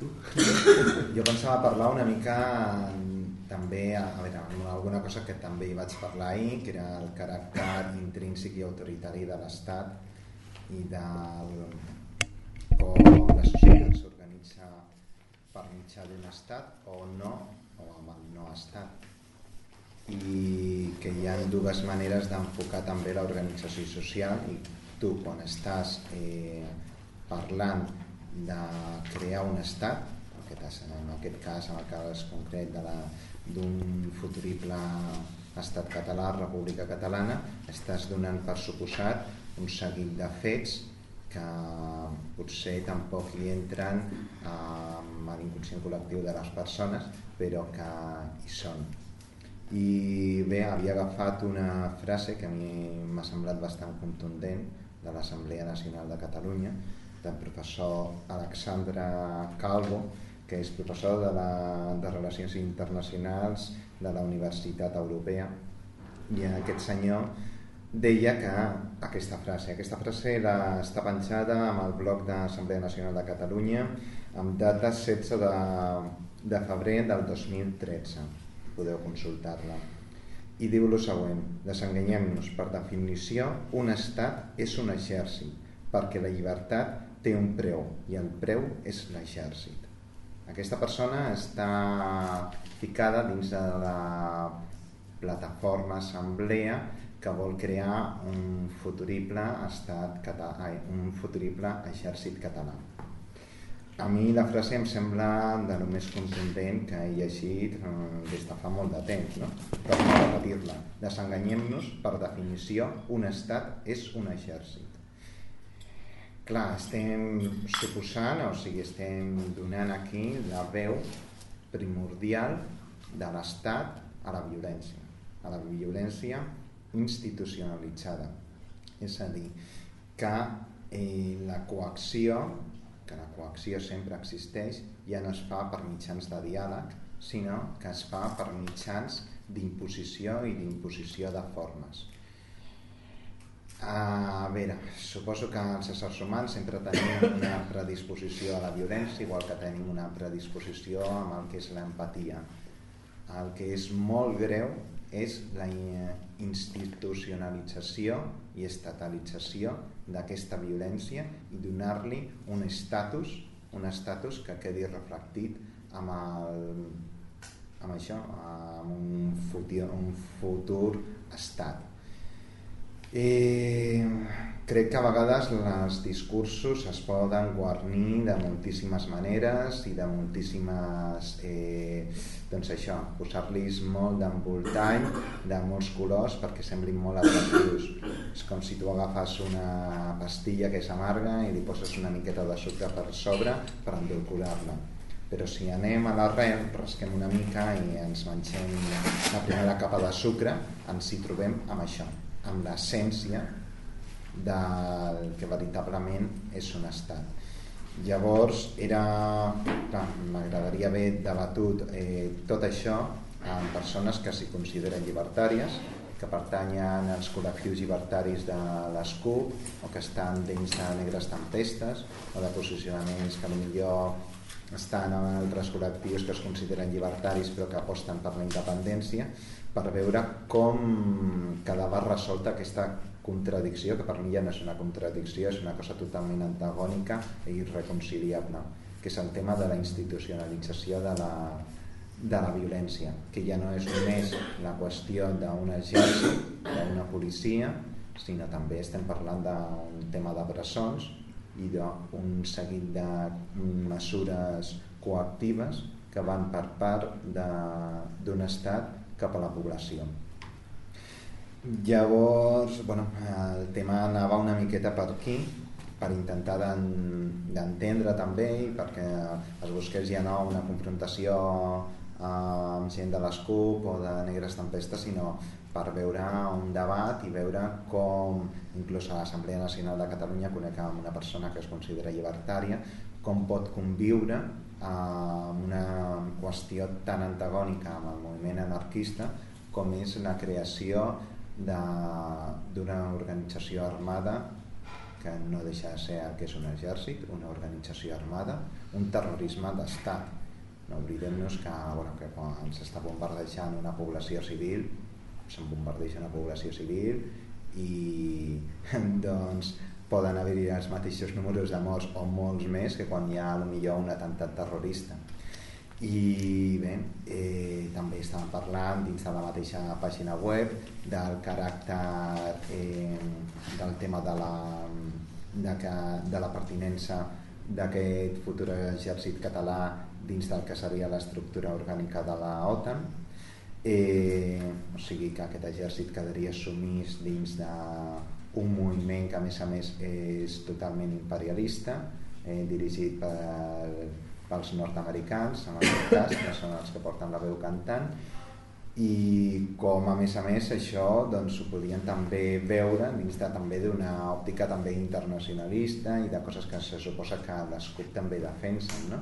Tu? Jo pensava parlar una mica també, a veure, alguna cosa que també hi vaig parlar ahir, que era el caràcter intrínsec i autoritari de l'Estat i del com la societat s'organitza per mitjà d'un estat o no, o amb el no estat i que hi ha dues maneres d'enfocar també l'organització social i tu quan estàs eh, parlant de crear un estat en aquest cas, en el cas concret d'un futurible estat català, república catalana, estàs donant per suposat un seguit de fets que potser tampoc hi entren a l'inconscient col·lectiu de les persones, però que hi són. I bé, havia agafat una frase que a mi m'ha semblat bastant contundent de l'Assemblea Nacional de Catalunya del professor Alexandre Calvo que és professor de, la, de Relacions Internacionals de la Universitat Europea. I aquest senyor deia que aquesta frase, aquesta frase la, està penjada amb el blog de l'Assemblea Nacional de Catalunya amb data 16 de, de febrer del 2013 podeu consultar-la. I diu el següent, desenganyem-nos, per definició, un estat és un exèrcit, perquè la llibertat té un preu, i el preu és l'exèrcit. Aquesta persona està ficada dins de la plataforma assemblea que vol crear un futurible estat català, un futurible exèrcit català. A mi la frase em sembla de lo més contundent que he llegit eh, des de fa molt de temps, no? Però repetir-la. Desenganyem-nos, per definició, un estat és un exèrcit. Clar, estem suposant, o sigui, estem donant aquí la veu primordial de l'estat a la violència, a la violència institucionalitzada. És a dir, que eh, la coacció que la coacció sempre existeix ja no es fa per mitjans de diàleg, sinó que es fa per mitjans d'imposició i d'imposició de formes. A veure, suposo que els éssers humans sempre tenim una predisposició a la violència, igual que tenim una predisposició amb el que és l'empatia. El que és molt greu és la institucionalització i estatalització d'aquesta violència i donar-li un estatus, un estatus que quedi reflectit amb, el, amb això, amb un futur, un futur estat. Eh, crec que a vegades els discursos es poden guarnir de moltíssimes maneres i de moltíssimes eh, doncs això, posar-los molt d'envoltall de molts colors perquè semblin molt atractius. És com si tu agafes una pastilla que és amarga i li poses una miqueta de sucre per sobre per endolcular-la. Però si anem a l'arrel, rasquem una mica i ens mengem la primera capa de sucre, ens hi trobem amb això, amb l'essència del que veritablement és un estat. Llavors, era, m'agradaria haver debatut eh, tot això amb persones que s'hi consideren llibertàries, que pertanyen als col·lectius llibertaris de l'ESCUP o que estan dins de negres tempestes o de posicionaments que millor estan en altres col·lectius que es consideren llibertaris però que aposten per la independència per veure com quedava resolta aquesta contradicció, que per mi ja no és una contradicció, és una cosa totalment antagònica i irreconciliable, que és el tema de la institucionalització de la, de la violència, que ja no és només la qüestió d'un exèrcit, d'una policia, sinó també estem parlant d'un tema de presons i d'un seguit de mesures coactives que van per part d'un estat cap a la població. Llavors, bueno, el tema anava una miqueta per aquí, per intentar d'entendre també perquè es busqués ja no una confrontació amb gent de l'ESCUP o de Negres Tempestes, sinó per veure un debat i veure com, inclús a l'Assemblea Nacional de Catalunya, conec amb una persona que es considera llibertària, com pot conviure amb una qüestió tan antagònica amb el moviment anarquista com és la creació d'una organització armada que no deixa de ser el que és un exèrcit, una organització armada, un terrorisme d'estat. No oblidem-nos que, bueno, que quan s'està bombardejant una població civil, se'n bombardeja una població civil i doncs poden haver-hi els mateixos números de morts o molts més que quan hi ha millor un atemptat terrorista. I bé, eh, també estàvem parlant dins de la mateixa pàgina web del caràcter eh, del tema de la, de, que, de la pertinença d'aquest futur exèrcit català dins del que seria l'estructura orgànica de la OTAN. Eh, o sigui que aquest exèrcit quedaria sumís dins d'un moviment que a més a més és totalment imperialista eh, dirigit per pels nord-americans, en aquest cas, que són els que porten la veu cantant, i com a més a més això doncs, ho podien també veure dins de, també d'una òptica també internacionalista i de coses que se suposa que les CUP també defensen no?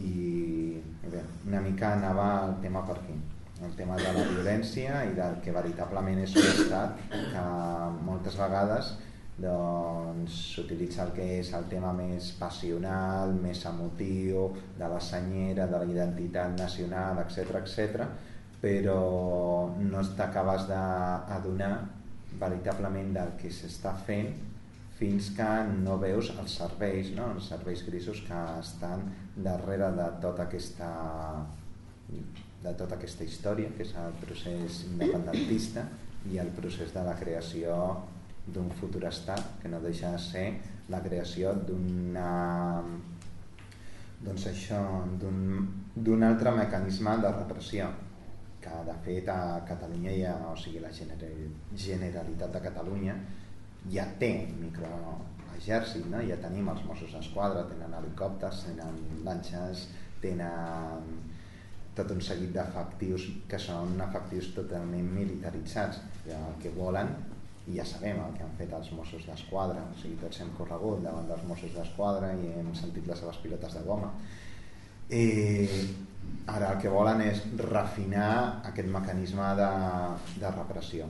I bé, una mica anava el tema per aquí el tema de la violència i del que veritablement és un estat que moltes vegades doncs s'utilitza el que és el tema més passional, més emotiu, de la senyera, de la identitat nacional, etc etc, però no t'acabes d'adonar veritablement del que s'està fent fins que no veus els serveis, no? els serveis grisos que estan darrere de tota aquesta de tota aquesta història, que és el procés independentista i el procés de la creació d'un futur estat que no deixa de ser la creació d'una doncs això d'un altre mecanisme de repressió que de fet a Catalunya ja, o sigui la Generalitat de Catalunya ja té microexèrcit, no? ja tenim els Mossos d'Esquadra, tenen helicòpters, tenen lanxes, tenen tot un seguit d'efectius que són efectius totalment militaritzats. El que volen i ja sabem el que han fet els Mossos d'Esquadra, o sigui, tots hem corregut davant dels Mossos d'Esquadra i hem sentit les seves pilotes de goma. Eh, ara el que volen és refinar aquest mecanisme de, de repressió.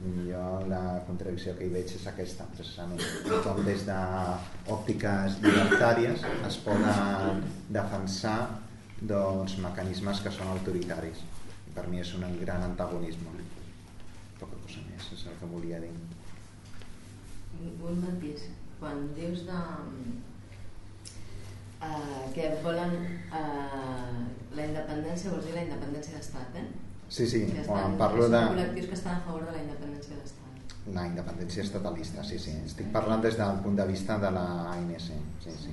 Jo la contradicció que hi veig és aquesta, precisament. Com des d'òptiques llibertàries es poden defensar doncs, mecanismes que són autoritaris. Per mi és un gran antagonisme això és el que volia dir. Un matís. Quan dius de... Uh, que volen uh, la independència, vols dir la independència d'estat, eh? Sí, sí, que estan, quan parlo de... col·lectius que estan a favor de la independència d'estat. La independència estatalista, sí, sí. Estic parlant des del punt de vista de la ANC, sí, sí.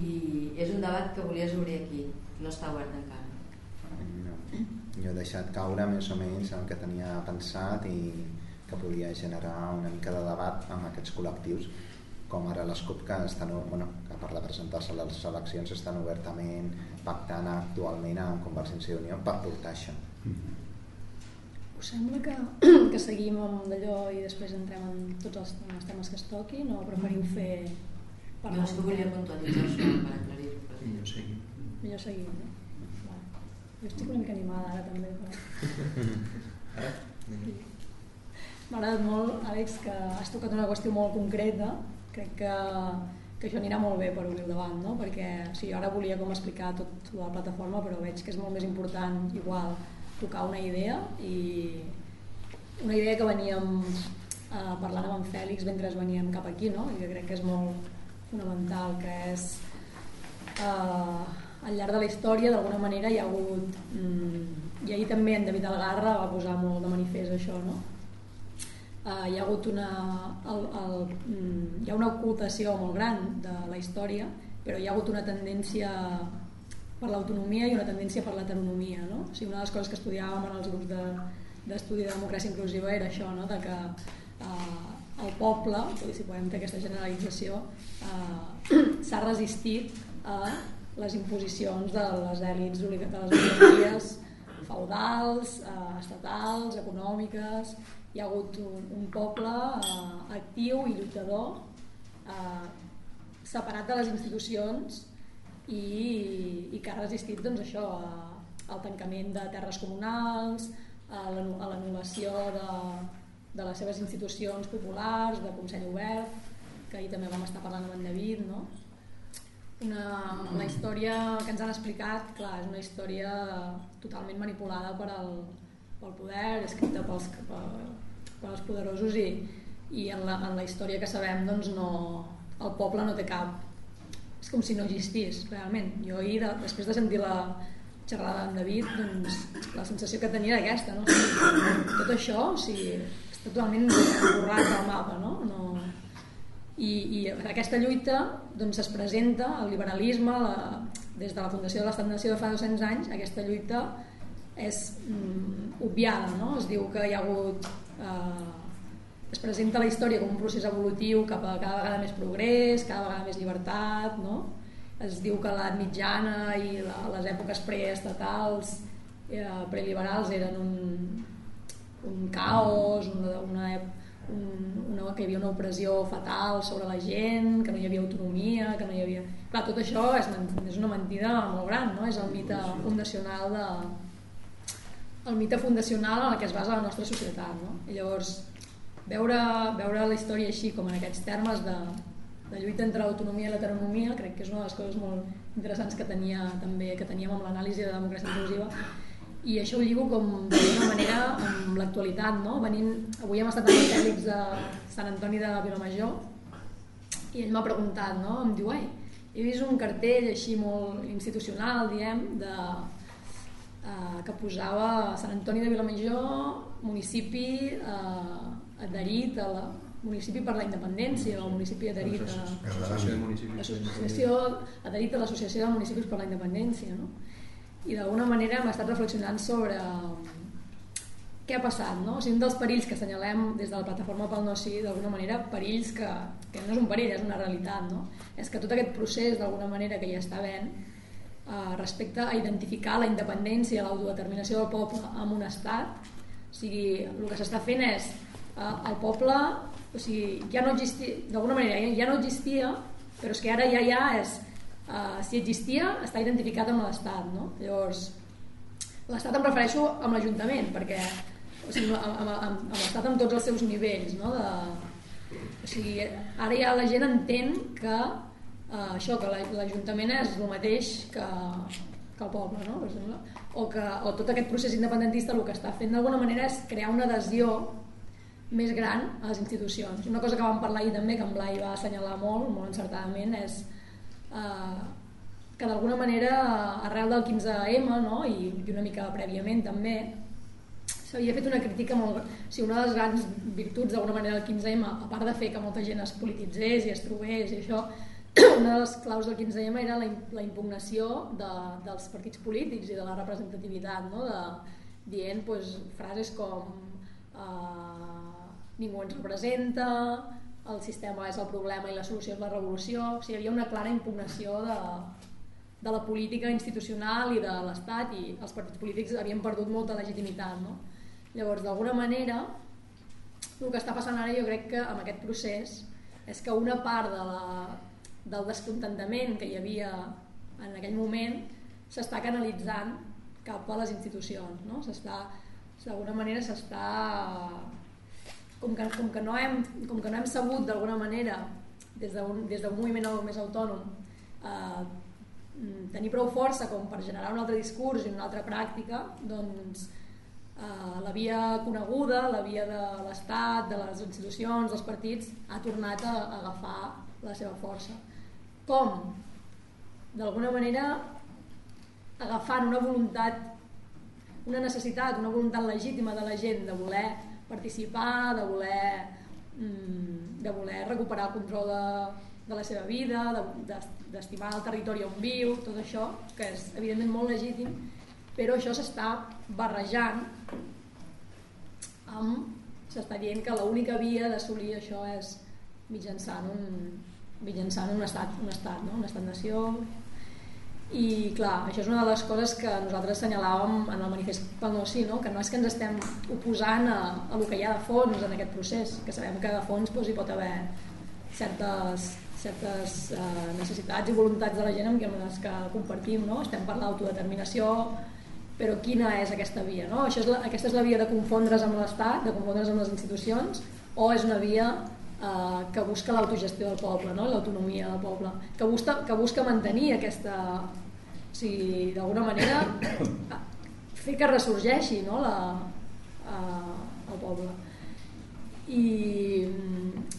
I és un debat que volies obrir aquí, no està obert encara. No. Jo he deixat caure més o menys el que tenia pensat i que podia generar una mica de debat amb aquests col·lectius com ara les CUP que, estan, bueno, que per de presentar-se a les eleccions estan obertament pactant actualment amb Convergència i Unió per portar això. Mm -hmm. Us sembla que, que seguim amb d'allò i després entrem en tots els, els temes que es toquin o preferiu fer... No, és que volia puntualitzar això per aclarir-ho. Millor seguim. Millor seguim, no? Jo estic una mica animada ara també. Però... M'ha agradat molt, Àlex, que has tocat una qüestió molt concreta. Crec que, que això anirà molt bé per obrir el debat, no? perquè o sigui, ara volia com explicar tot la plataforma, però veig que és molt més important igual tocar una idea i una idea que veníem eh, parlant amb en Fèlix mentre veníem cap aquí, no? i que crec que és molt fonamental, que és eh, al llarg de la història d'alguna manera hi ha hagut mm, i ahir també en David Algarra va posar molt de manifest això no? Uh, hi ha hagut una el, el, mm, hi ha una ocultació molt gran de la història però hi ha hagut una tendència per l'autonomia i una tendència per l'heteronomia no? o sigui, una de les coses que estudiàvem en els grups d'estudi de, de democràcia inclusiva era això no? de que uh, el poble, si podem fer aquesta generalització, uh, s'ha resistit a les imposicions de les èlits de les oligarquies feudals, eh, estatals, econòmiques. Hi ha hagut un, un poble eh, actiu i lluitador eh, separat de les institucions i, i que ha resistit doncs, això, a, al tancament de terres comunals, a l'anul·lació de, de les seves institucions populars, de Consell Obert, que ahir també vam estar parlant amb en David, no? Una, la història que ens han explicat, clar, és una història totalment manipulada per al, pel poder, escrita pels, per, per als poderosos i, i en, la, en la història que sabem doncs no, el poble no té cap és com si no existís realment jo ahir, de, després de sentir la xerrada amb David doncs la sensació que tenia era aquesta no? tot això o sigui, totalment borrat del mapa no? no, i, i aquesta lluita doncs, es presenta el liberalisme la, des de la fundació de l'Estat-Nació de fa 200 anys aquesta lluita és mm, obviada no? es diu que hi ha hagut eh, es presenta la història com un procés evolutiu cap a cada vegada més progrés, cada vegada més llibertat, no? Es diu que l'edat mitjana i la, les èpoques preestatals, eh, preliberals eren un, un caos, una, una, un, una, que hi havia una opressió fatal sobre la gent, que no hi havia autonomia, que no hi havia... Clar, tot això és, és una mentida molt gran, no? És el mite fundacional de, el mite fundacional en el que es basa la nostra societat. No? I llavors, veure, veure la història així, com en aquests termes de, de lluita entre l'autonomia i l'heteronomia, crec que és una de les coses molt interessants que, tenia, també, que teníem amb l'anàlisi de democràcia inclusiva, i això ho lligo com d'una manera amb l'actualitat, no? Venint, avui hem estat amb el Fèlix de Sant Antoni de Vilamajor i ell m'ha preguntat, no? Em diu, ai, he vist un cartell així molt institucional, diem, de, eh, que posava Sant Antoni de Vilamajor, municipi eh, adherit a la municipi per la independència o municipi adherit a l'associació adherit a l'associació de municipis per la independència no? I d'alguna manera hem estat reflexionant sobre què ha passat no? o sigui, un dels perills que assenyalem des de la plataforma pel no sí d'alguna manera perills que, que no és un perill, és una realitat no? és que tot aquest procés d'alguna manera que ja està ben eh, respecte a identificar la independència i l'autodeterminació del poble amb un estat o sigui, el que s'està fent és eh, el poble o sigui, ja no existia, d'alguna manera ja, ja no existia, però és que ara ja ja és, eh, si existia està identificat amb l'Estat, no? Llavors, l'Estat em refereixo amb l'Ajuntament, perquè o sigui, amb, amb, amb, l'Estat amb tots els seus nivells, no? De, o sigui, ara ja la gent entén que eh, això, que l'Ajuntament és el mateix que, que el poble, no? Per exemple. O que o tot aquest procés independentista el que està fent d'alguna manera és crear una adhesió més gran a les institucions. Una cosa que vam parlar ahir també, que en Blai va assenyalar molt, molt encertadament, és eh, que d'alguna manera, arrel del 15M, no? I, i una mica prèviament també, s'havia fet una crítica molt... Sigui, una de les grans virtuts d'alguna manera del 15M, a part de fer que molta gent es polititzés i es trobés i això, una de les claus del 15M era la, la impugnació de, dels partits polítics i de la representativitat, no? de, dient pues, frases com eh, ningú ens representa, el sistema és el problema i la solució és la revolució, o sigui, hi havia una clara impugnació de, de la política institucional i de l'Estat i els partits polítics havien perdut molta legitimitat. No? Llavors, d'alguna manera, el que està passant ara jo crec que amb aquest procés és que una part de la, del descontentament que hi havia en aquell moment s'està canalitzant cap a les institucions. No? D'alguna manera s'està com que, com que, no, hem, com que no hem sabut d'alguna manera des d'un des moviment més autònom eh, tenir prou força com per generar un altre discurs i una altra pràctica doncs eh, la via coneguda, la via de l'Estat, de les institucions, dels partits ha tornat a, a agafar la seva força com? d'alguna manera agafant una voluntat una necessitat, una voluntat legítima de la gent de voler participar, de voler, mm, de voler recuperar el control de, de la seva vida, d'estimar de, el territori on viu, tot això, que és evidentment molt legítim, però això s'està barrejant amb... s'està dient que l'única via d'assolir això és mitjançant un, mitjançant un estat, un estat, no? un estat-nació, i clar, això és una de les coses que nosaltres assenyalàvem en el manifest pel no sí, no? que no és que ens estem oposant a, a el que hi ha de fons en aquest procés, que sabem que de fons doncs, hi pot haver certes, certes uh, necessitats i voluntats de la gent amb les que compartim, no? estem per l'autodeterminació però quina és aquesta via? No? Això és la, aquesta és la via de confondre's amb l'Estat, de confondre's amb les institucions, o és una via eh, que busca l'autogestió del poble, no? l'autonomia del poble, que busca, que busca mantenir aquesta... O sigui, d'alguna manera, fer que ressorgeixi no? la, eh, el poble. I,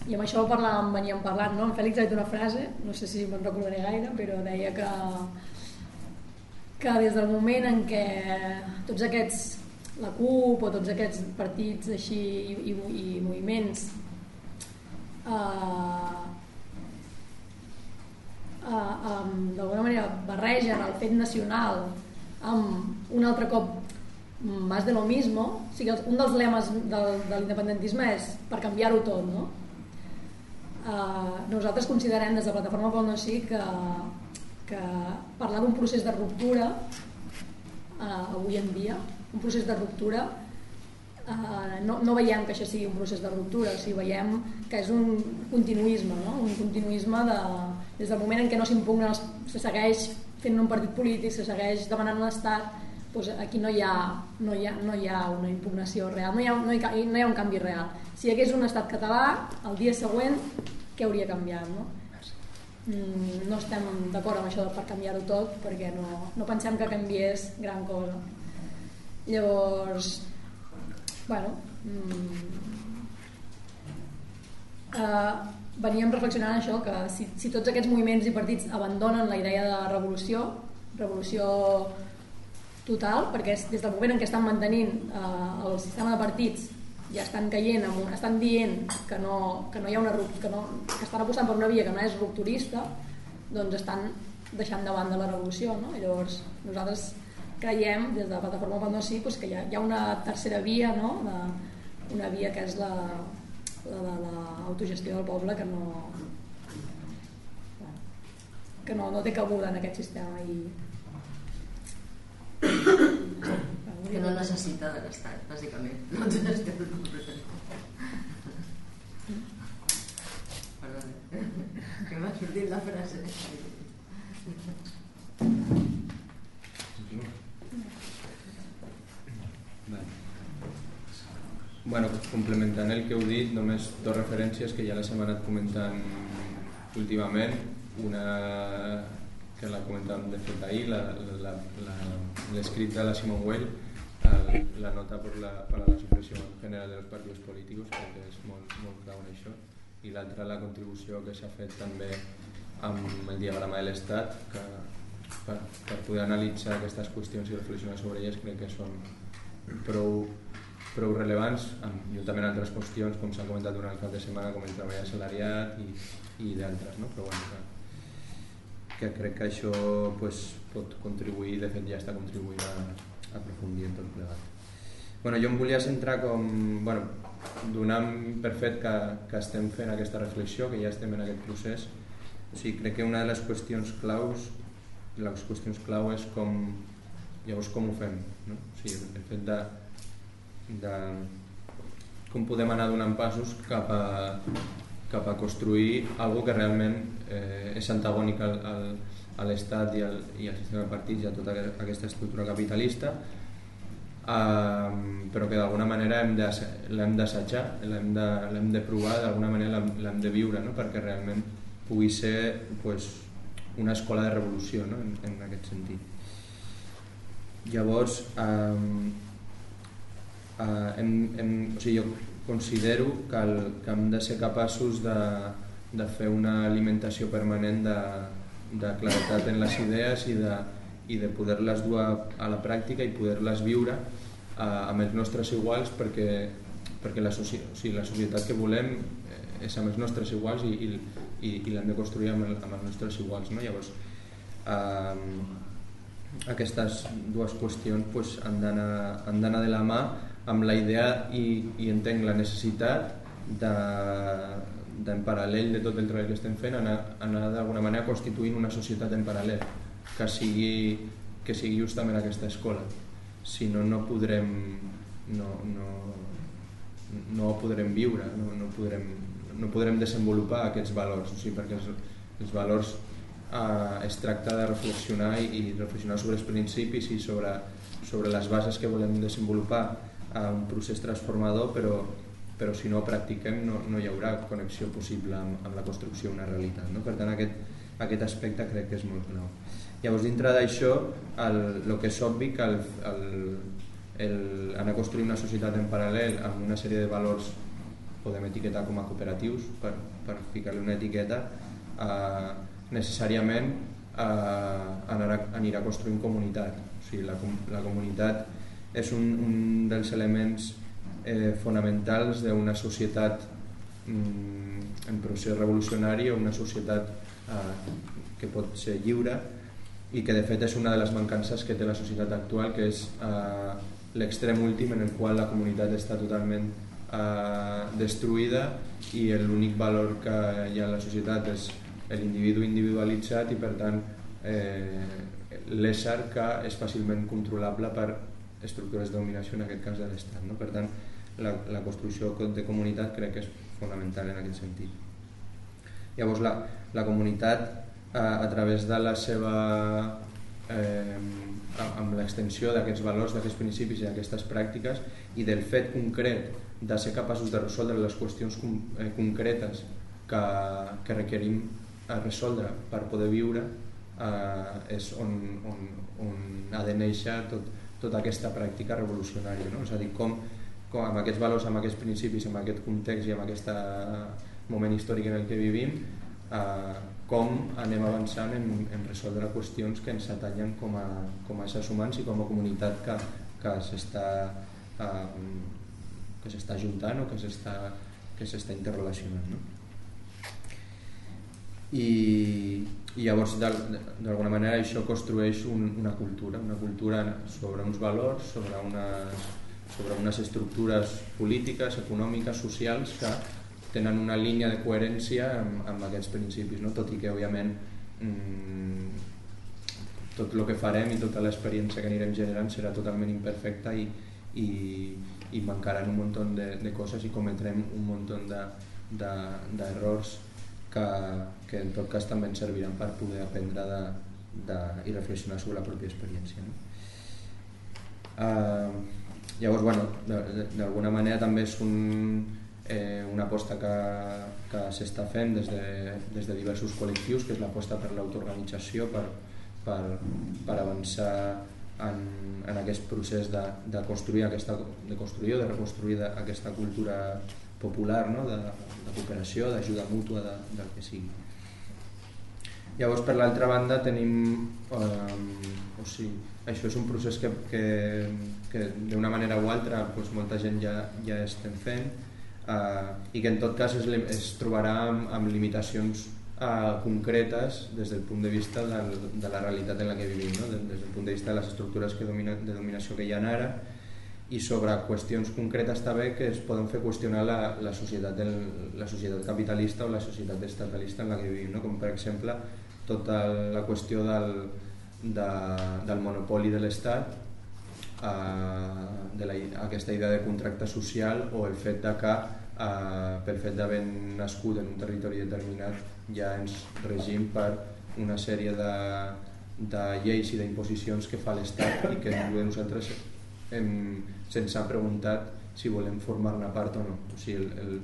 i amb això parlàvem, veníem parlant, no? En Fèlix ha dit una frase, no sé si me'n recordaré gaire, però deia que, que des del moment en què tots aquests, la CUP o tots aquests partits així i, i, i moviments eh, eh, d'alguna manera barregen el fet nacional amb un altre cop más de lo mismo, o sigui, un dels lemes del, de l'independentisme és per canviar-ho tot, no? Uh, nosaltres considerem des de Plataforma pel No Sí que, que parlar d'un procés de ruptura uh, avui en dia, un procés de ruptura uh, no, no veiem que això sigui un procés de ruptura, o sigui, veiem que és un continuisme, no? un continuisme de, des del moment en què no s'impugna, se segueix fent un partit polític, se segueix demanant l'Estat, doncs aquí no hi, ha, no, hi ha, no hi ha una impugnació real, no hi, ha, no, hi no hi ha un canvi real. Si hi hagués un estat català, el dia següent, què hauria canviat? No, mm, no estem d'acord amb això per canviar-ho tot, perquè no, no pensem que canviés gran cosa. Llavors, bueno, mm, eh, veníem reflexionant això, que si, si tots aquests moviments i partits abandonen la idea de revolució, revolució total, perquè és des del moment en què estan mantenint eh, el sistema de partits ja estan caient, amb, estan dient que no, que no hi ha una que, no, que estan apostant per una via que no és rupturista, doncs estan deixant de banda la revolució. No? I llavors nosaltres creiem, des de la plataforma No Sí, doncs que hi ha, hi ha una tercera via, no? de, una via que és la, la de l'autogestió del poble que no, que no, no té cabuda en aquest sistema i que no necessita de l'Estat, bàsicament. No necessita de Perdona, que m'ha sortit la frase. Bueno, complementant el que heu dit, només dues referències que ja les hem anat comentant últimament. Una que la comentàvem de fet ahir, l'escrit de la Simone Weil, la nota por la, para la supresión general de los partidos políticos, crec que és molt, molt clau en això, i l'altra la contribució que s'ha fet també amb el diagrama de l'Estat, que per, per poder analitzar aquestes qüestions i reflexionar sobre elles crec que són prou, prou rellevants, juntament amb altres qüestions, com s'ha comentat durant el cap de setmana, com el treball assalariat i, i d'altres, no? però bueno, que, que crec que això pues, pot contribuir, de fet ja està contribuint a, aprofundir en tot plegat. Bueno, jo em volia centrar com, bueno, donant per fet que, que estem fent aquesta reflexió, que ja estem en aquest procés, o sigui, crec que una de les qüestions claus, les qüestions clau és com, llavors com ho fem, no? o sigui, el fet de, de com podem anar donant passos cap a, cap a construir algo que realment eh, és antagònic al, al, a l'Estat i, al, i al sistema de partits i a tota aquesta estructura capitalista um, però que d'alguna manera l'hem d'assajar, l'hem de, de provar, d'alguna manera l'hem de viure no? perquè realment pugui ser pues, una escola de revolució no? en, en aquest sentit. Llavors, um, uh, hem, hem, o sigui, jo considero que, el, que hem de ser capaços de, de fer una alimentació permanent de, de claretat en les idees i de, i de poder-les dur a, a la pràctica i poder-les viure eh, amb els nostres iguals perquè, perquè la, soci, o sigui, la societat que volem eh, és amb els nostres iguals i, i, i, i l'hem de construir amb, el, amb els nostres iguals. No? Llavors, eh, aquestes dues qüestions pues, han d'anar de la mà amb la idea i, i entenc la necessitat de, en paral·lel de tot el treball que estem fent, anar, anar d'alguna manera constituint una societat en paral·lel que sigui, que sigui justament aquesta escola. Si no, no podrem, no, no, no podrem viure, no, no, podrem, no podrem desenvolupar aquests valors, o sigui, perquè els, els valors eh, es tracta de reflexionar i, i reflexionar sobre els principis i sobre, sobre les bases que volem desenvolupar a un procés transformador però, però si no practiquem no, no hi haurà connexió possible amb, amb la construcció d'una realitat. No? Per tant, aquest, aquest aspecte crec que és molt clau. Llavors, dintre d'això, el, el que és obvi que el, el, el, anar a construir una societat en paral·lel amb una sèrie de valors podem etiquetar com a cooperatius per, per ficar-li una etiqueta eh, necessàriament eh, anar a, anirà construint comunitat o sigui, la, la comunitat és un, un dels elements eh, fonamentals d'una societat mm, en procés revolucionari o una societat eh, que pot ser lliure i que de fet és una de les mancances que té la societat actual que és eh, l'extrem últim en el qual la comunitat està totalment eh, destruïda i l'únic valor que hi ha a la societat és l'individu individualitzat i per tant eh, l'ésser que és fàcilment controlable per estructures de dominació, en aquest cas de l'Estat. No? Per tant, la, la construcció de comunitat crec que és fonamental en aquest sentit. Llavors, la, la comunitat, eh, a través de la seva... Eh, amb l'extensió d'aquests valors, d'aquests principis i d'aquestes pràctiques i del fet concret de ser capaços de resoldre les qüestions eh, concretes que, que requerim a resoldre per poder viure eh, és on, on, on ha de néixer tot, tota aquesta pràctica revolucionària. No? És a dir, com, com amb aquests valors, amb aquests principis, amb aquest context i amb aquest moment històric en el que vivim, eh, com anem avançant en, en resoldre qüestions que ens atallen com a, com a éssers humans i com a comunitat que, que s'està eh, que s'està juntant o que s'està que s'està interrelacionant no? I, i llavors d'alguna manera això construeix un, una cultura una cultura sobre uns valors sobre unes, sobre unes estructures polítiques, econòmiques, socials que tenen una línia de coherència amb, amb aquests principis, no? tot i que òbviament mmm, tot el que farem i tota l'experiència que anirem generant serà totalment imperfecta i, i, i mancaran un munt de, de coses i cometrem un munt d'errors de, de, que, que en tot cas també ens serviran per poder aprendre de, de, i reflexionar sobre la pròpia experiència. No? Uh, llavors, bueno, d'alguna manera també és un, eh, una aposta que, que s'està fent des de, des de diversos col·lectius, que és l'aposta per l'autoorganització, per, per, per avançar en, en aquest procés de, de construir aquesta, de construir o de reconstruir aquesta cultura popular no? de, de cooperació, d'ajuda mútua, de, del que sigui. Llavors, per l'altra banda, tenim... Eh, o sigui, això és un procés que, que, que d'una manera o altra doncs, molta gent ja, ja estem fent, eh, i que en tot cas es, es trobarà amb, amb limitacions eh, concretes des del punt de vista del, de la realitat en la que vivim, no? des del punt de vista de les estructures que domina, de dominació que hi ha ara i sobre qüestions concretes també que es poden fer qüestionar la, la, societat, del, la societat capitalista o la societat estatalista en la que vivim, no? com per exemple tota la qüestió del, de, del monopoli de l'Estat eh, de la, aquesta idea de contracte social o el fet de que eh, pel fet d'haver nascut en un territori determinat ja ens regim per una sèrie de, de lleis i d'imposicions que fa l'Estat i que nosaltres hem, se'ns ha preguntat si volem formar-ne part o no. O sigui, el, el,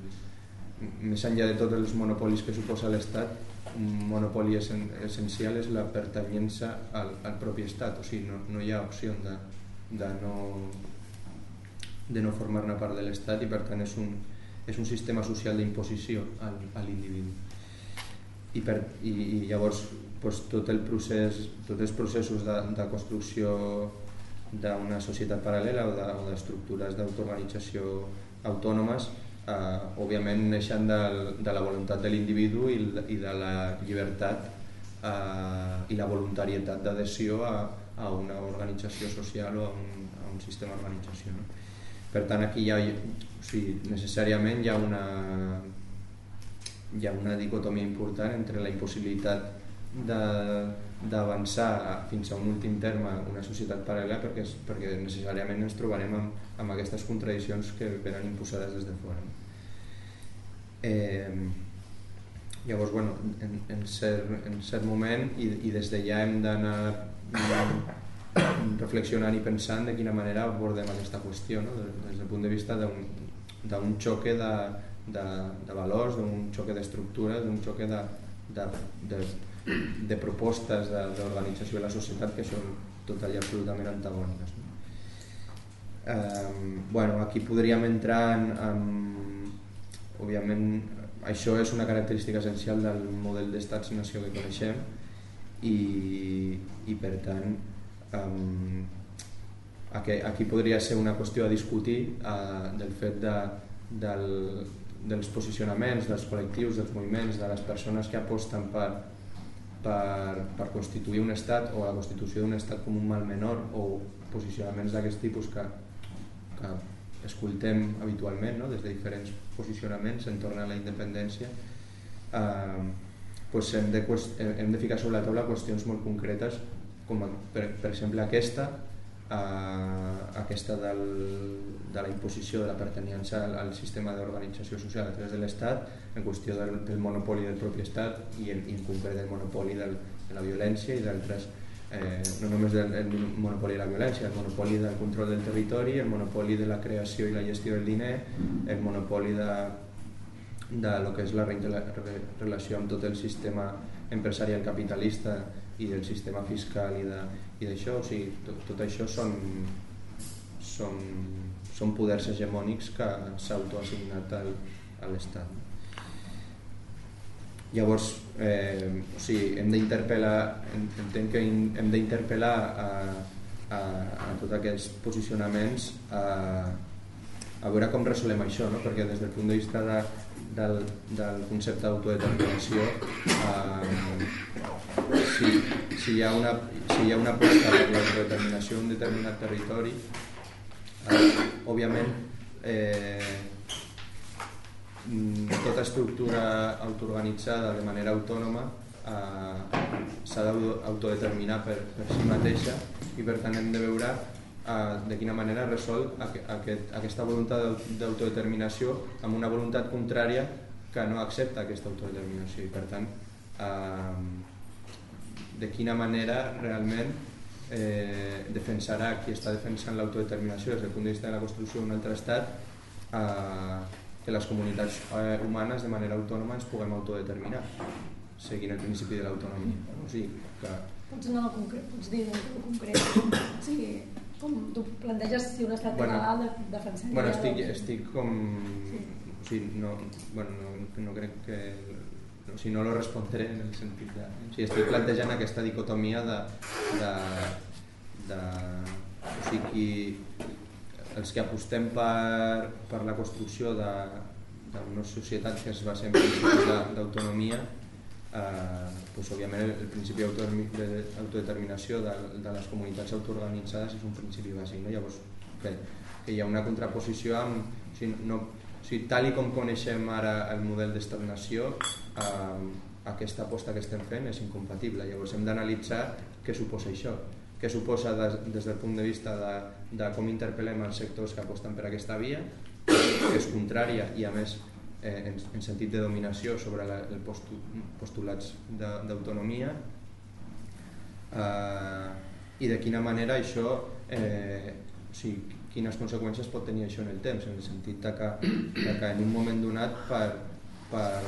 més enllà de tots els monopolis que suposa l'Estat, un monopoli essen, essencial és la pertanyença al, al propi Estat, o sigui, no, no hi ha opció de, de no, de no formar-ne part de l'Estat i per tant és un, és un sistema social d'imposició a l'individu. I, per, i, I llavors doncs, tot el procés, tots els processos de, de construcció d'una societat paral·lela o d'estructures de, d'autoorganització autònomes eh, òbviament neixen de, de la voluntat de l'individu i, i de la llibertat eh, i la voluntarietat d'adhesió a, a una organització social o a un, a un sistema d'organització. No? Per tant, aquí hi ha, o sigui, necessàriament hi ha una, hi ha una dicotomia important entre la impossibilitat d'avançar fins a un últim terme una societat paral·lela perquè, perquè necessàriament ens trobarem amb, amb aquestes contradiccions que venen imposades des de fora. Eh, Llavors, bueno, en, en, cert, en cert moment i, i des de ja hem d'anar reflexionant i pensant de quina manera abordem aquesta qüestió, no? des del punt de vista d'un xoque de, de, de valors, d'un xoque d'estructura, d'un xoque de, de, de, de propostes d'organització de la societat que són total i absolutament antagòniques. No? Eh, bueno, aquí podríem entrar en, en... Òbviament, això és una característica essencial del model d'estats-nació que coneixem i, i per tant um, aquí, aquí podria ser una qüestió a discutir uh, del fet de, del, dels posicionaments dels col·lectius, dels moviments, de les persones que aposten per, per, per constituir un estat o la constitució d'un estat com un mal menor o posicionaments d'aquest tipus que, que escoltem habitualment no? des de diferents posicionaments en torn a la independència eh, pues hem, de, hem de ficar sobre la taula qüestions molt concretes com per, per exemple aquesta eh, aquesta del, de la imposició de la pertanyència al, al sistema d'organització social a través de l'Estat en qüestió del, del monopoli del propi Estat i en, en concret del monopoli del, de la violència i d'altres eh, no només del el monopoli de la violència, el monopoli del control del territori, el monopoli de la creació i la gestió del diner, el monopoli de, de lo que és la relació amb tot el sistema empresarial capitalista i del sistema fiscal i d'això, o sigui, tot, tot això són, són, són poders hegemònics que s'ha autoassignat al, a l'Estat. Llavors, eh, o sigui, hem d'interpel·lar, entenc que hem d'interpel·lar a, a, a tots aquests posicionaments a, a veure com resolem això, no? perquè des del punt de vista de, del, del concepte d'autodeterminació eh, si, si, hi ha una, si hi ha una aposta per l'autodeterminació d'un determinat territori òbviament eh, tota estructura autoorganitzada de manera autònoma eh, s'ha d'autodeterminar per, per si mateixa i per tant hem de veure eh, de quina manera resol aquest, aquesta voluntat d'autodeterminació amb una voluntat contrària que no accepta aquesta autodeterminació i per tant eh, de quina manera realment eh, defensarà qui està defensant l'autodeterminació des del punt de vista de la construcció d'un altre estat eh, que les comunitats eh, humanes de manera autònoma ens puguem autodeterminar seguint el principi de l'autonomia. O sigui, que... Pots anar al concret, pots dir en concret o sigui, com tu planteges si un estat bueno, legal defensaria bueno, estic, estic com sí. o sigui, no, bueno, no, no crec que sigui, no lo respondré en el sentit de... O sigui, estic plantejant aquesta dicotomia de, de, de o sigui, els que apostem per, per la construcció d'una societat que es basa en principis d'autonomia eh, pues, òbviament el, el principi d'autodeterminació de, de les comunitats autoorganitzades és un principi bàsic no? llavors que, que hi ha una contraposició amb, o sigui, no, o sigui, tal i com coneixem ara el model d'estat-nació, eh, aquesta aposta que estem fent és incompatible. Llavors hem d'analitzar què suposa això, què suposa des, des del punt de vista de, de com interpel·lem els sectors que aposten per aquesta via, que és contrària i a més eh, en, en sentit de dominació sobre la, el postu, postulats d'autonomia eh, i de quina manera això eh, o sigui, quines conseqüències pot tenir això en el temps, en el sentit de que, de que en un moment donat per, per,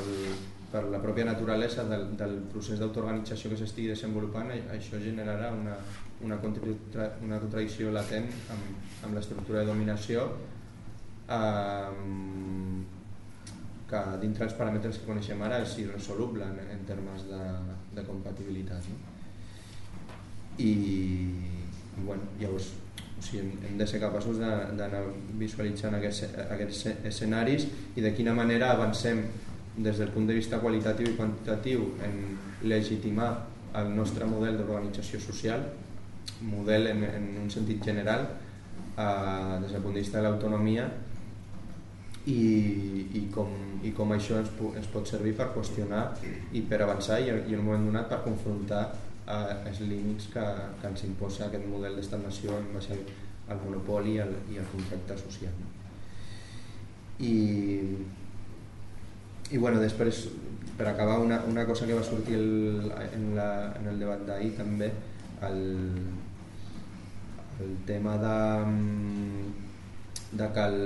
per la pròpia naturalesa del, del procés d'autoorganització que s'estigui desenvolupant, això generarà una, una, contra, una contradicció latent amb, amb l'estructura de dominació eh, que dintre els paràmetres que coneixem ara és irresoluble en, en termes de, de compatibilitat. No? I, i bueno, llavors o sigui, hem, de ser capaços d'anar visualitzant aquests, aquests escenaris i de quina manera avancem des del punt de vista qualitatiu i quantitatiu en legitimar el nostre model d'organització social, model en, en un sentit general, eh, des del punt de vista de l'autonomia i, i, com, i com això ens, ens pot servir per qüestionar i per avançar i, i en un moment donat per confrontar eh, els límits que, que ens imposa aquest model d'estat-nació en base al, monopoli i al, i al contracte social. I, i bueno, després per acabar, una, una cosa que va sortir el, en, la, en el debat d'ahir també, el, el tema de, de, que el,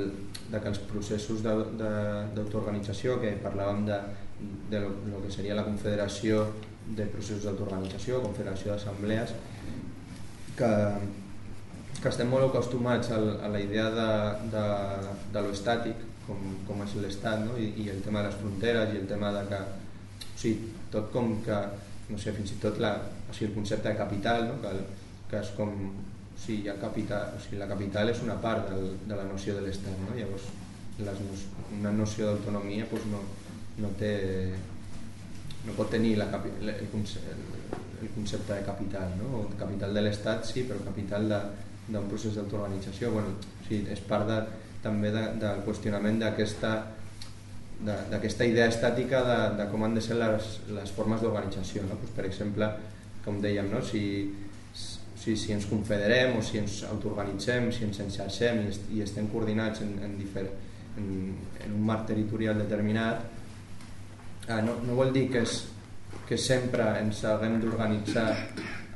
de que els processos d'autoorganització, que parlàvem de, de lo, lo que seria la confederació de processos d'autoorganització, confederació d'assemblees, que, que estem molt acostumats a, a la idea de, de, de lo estàtic, com, com és l'Estat, no? I, i el tema de les fronteres i el tema de que... O sigui, tot com que, no sé, fins i tot la, o sigui, el concepte de capital, no? que, que és com... O sigui, el capital, o sigui, la capital és una part del, de la noció de l'Estat, no? Llavors, les, una noció d'autonomia doncs no, no té no pot tenir la, el, el concepte de capital no? el capital de l'estat sí però capital d'un procés d'autoorganització bueno, o sigui, és part de, també de, del qüestionament d'aquesta d'aquesta idea estàtica de, de com han de ser les, les formes d'organització no? pues, per exemple, com dèiem no? si, si, si ens confederem o si ens autoorganitzem, si ens enxarxem i, i estem coordinats en, en, difer, en, en un marc territorial determinat eh, no, no vol dir que, és, que sempre ens haguem d'organitzar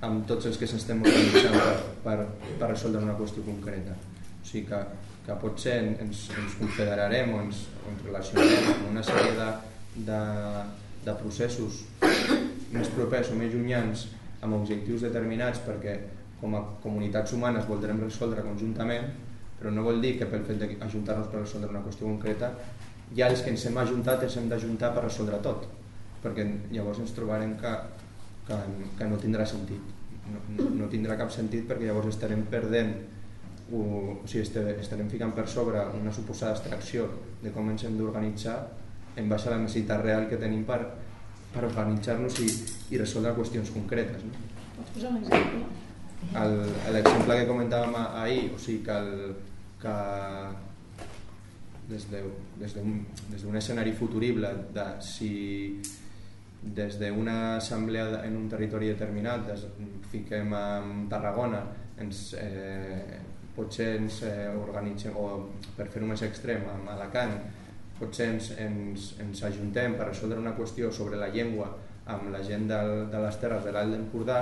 amb tots els que s'estem organitzant per, per, per resoldre una qüestió concreta. O sigui que, que potser ens, ens confederarem o ens, o ens relacionarem amb una sèrie de, de, de processos més propers o més llunyans amb objectius determinats perquè com a comunitats humanes voldrem resoldre conjuntament però no vol dir que pel fet d'ajuntar-nos per resoldre una qüestió concreta ja els que ens hem ajuntat ens hem d'ajuntar per resoldre tot perquè llavors ens trobarem que, que, que no tindrà sentit no, no tindrà cap sentit perquè llavors estarem perdent o, o sigui, estarem ficant per sobre una suposada extracció de com ens hem d'organitzar en base a la necessitat real que tenim per, per organitzar-nos i, i resoldre qüestions concretes no? Pots posar un exemple? L'exemple que comentàvem ahir, o sigui que, el, que des d'un des d'un escenari futurible de si des d'una assemblea en un territori determinat des, fiquem en Tarragona ens, eh, potser ens eh, organitzem o per fer-ho més extrem amb Alacant potser ens, ens, ens ajuntem per resoldre una qüestió sobre la llengua amb la gent del, de les terres de l'Alt d'Empordà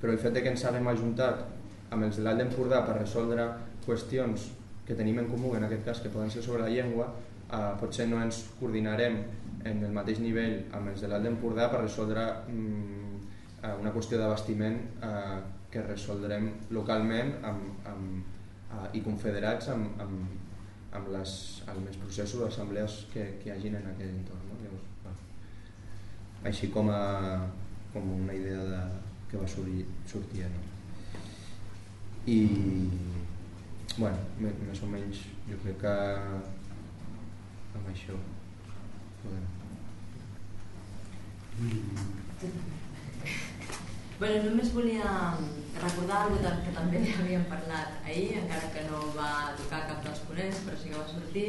però el fet de que ens haguem ajuntat amb els de l'Alt d'Empordà per resoldre qüestions que tenim en comú, en aquest cas que poden ser sobre la llengua, eh, potser no ens coordinarem en el mateix nivell amb els de l'Alt d'Empordà per resoldre mm, eh, una qüestió d'abastiment eh, que resoldrem localment amb, amb, eh, i confederats amb, amb, amb, les, amb els processos d'assemblees que, que hi hagin en aquell entorn. No? Llavors, bueno, així com, a, com una idea de, que va sortir, sortir no? I bueno, més o menys jo crec que amb això podem. Bueno, només volia recordar alguna que també havíem parlat ahir, encara que no va tocar cap dels ponents, però sí que va sortir,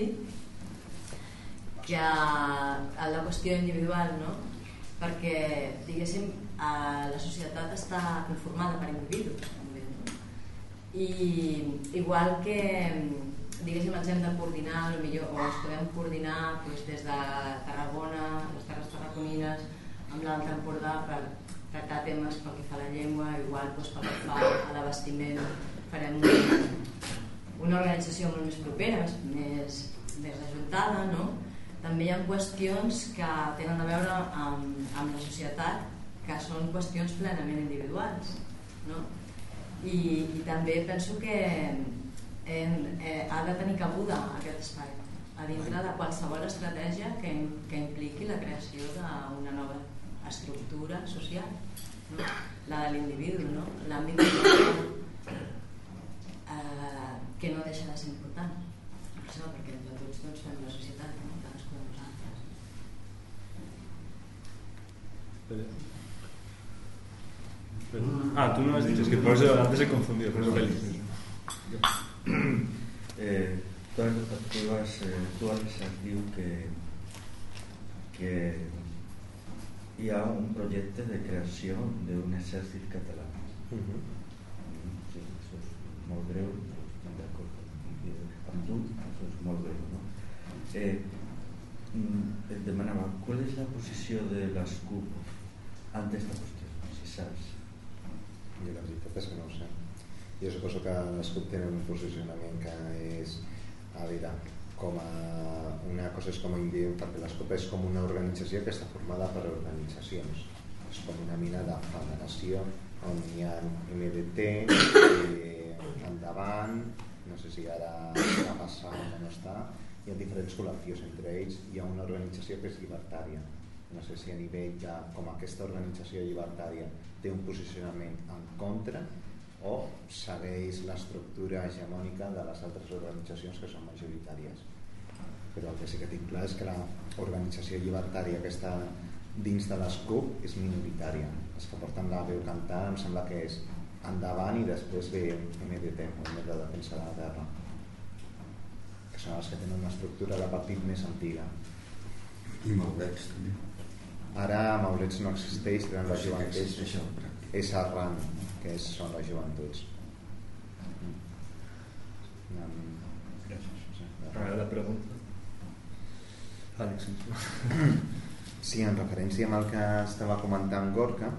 que a la qüestió individual, no? perquè, diguéssim, la societat està conformada per individus, i igual que diguéssim ens hem de coordinar millor, o ens podem coordinar doncs, des de Tarragona, les Terres Tarraconines amb l'Altre Empordà per tractar temes pel que fa a la llengua igual doncs, pel que fa a l'abastiment farem una, una organització molt més propera més, més ajuntada no? també hi ha qüestions que tenen a veure amb, amb la societat que són qüestions plenament individuals no? I, i també penso que en, eh, ha de tenir cabuda aquest espai a dintre de qualsevol estratègia que, que impliqui la creació d'una nova estructura social no? la de l'individu no? l'àmbit eh, que no deixa de ser important no, perquè entre tots doncs, fem la societat no? cadascú de nosaltres Ah, tú no has dicho, es que por eso antes he confundido, por eso feliz. Eh, todas les actives eh, es diu que, que hi ha un projecte de creació d'un exèrcit català. Uh -huh. sí, això és molt greu, estic d'acord amb tu, això és molt greu. No? Eh, mm, et demanava qual és la posició de les CUP ante esta qüestió, si saps. Jo la veritat és que no ho sé. Jo suposo que les CUP tenen un posicionament que és, a veure, com a una cosa és com a individu, perquè les és com una organització que està formada per organitzacions. És com una mina de federació on hi ha MDT, eh, endavant, no sé si ara està passant o no està, hi ha diferents col·lectius, entre ells hi ha una organització que és llibertària. No sé si a nivell de com aquesta organització llibertària té un posicionament en contra o segueix l'estructura hegemònica de les altres organitzacions que són majoritàries. Però el que sí que tinc clar és que l'organització llibertària que està dins de les CUP és minoritària. Els que porten la veu cantant em sembla que és endavant i després ve MDT, Moviment de Defensa de la Terra que són els que tenen una estructura de partit més antiga. I Maulets també. Ara Maulets no existeix, tenen les joventuts. PRAC. És Arran, que és, són les joventuts. Mm. Gràcies. Sí. Ara la pregunta. Àlex, Sí, en referència amb el que estava comentant Gorka,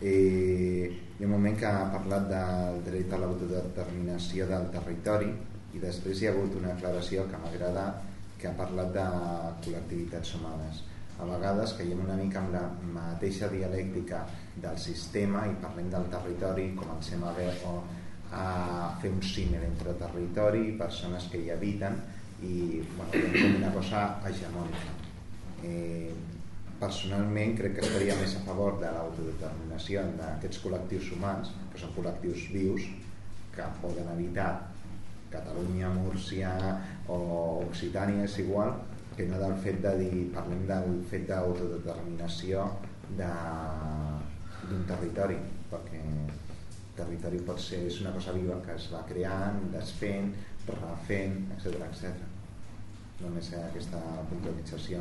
eh, hi ha un moment que ha parlat del dret a l'autodeterminació del territori i després hi ha hagut una aclaració que m'ha agradat que ha parlat de col·lectivitats humanes. A vegades caiem una mica amb la mateixa dialèctica del sistema i parlem del territori, comencem a, ver, o a fer un símil entre territori i persones que hi habiten i bueno, com una cosa hegemònica. Eh, personalment crec que estaria més a favor de l'autodeterminació d'aquests col·lectius humans, que són col·lectius vius, que poden habitar Catalunya, Múrcia o Occitània, és igual, que no del fet de dir, parlem del fet d'autodeterminació de- d'un territori, perquè territori pot ser és una cosa viva que es va creant, desfent, refent, etc etc. Només aquesta puntualització.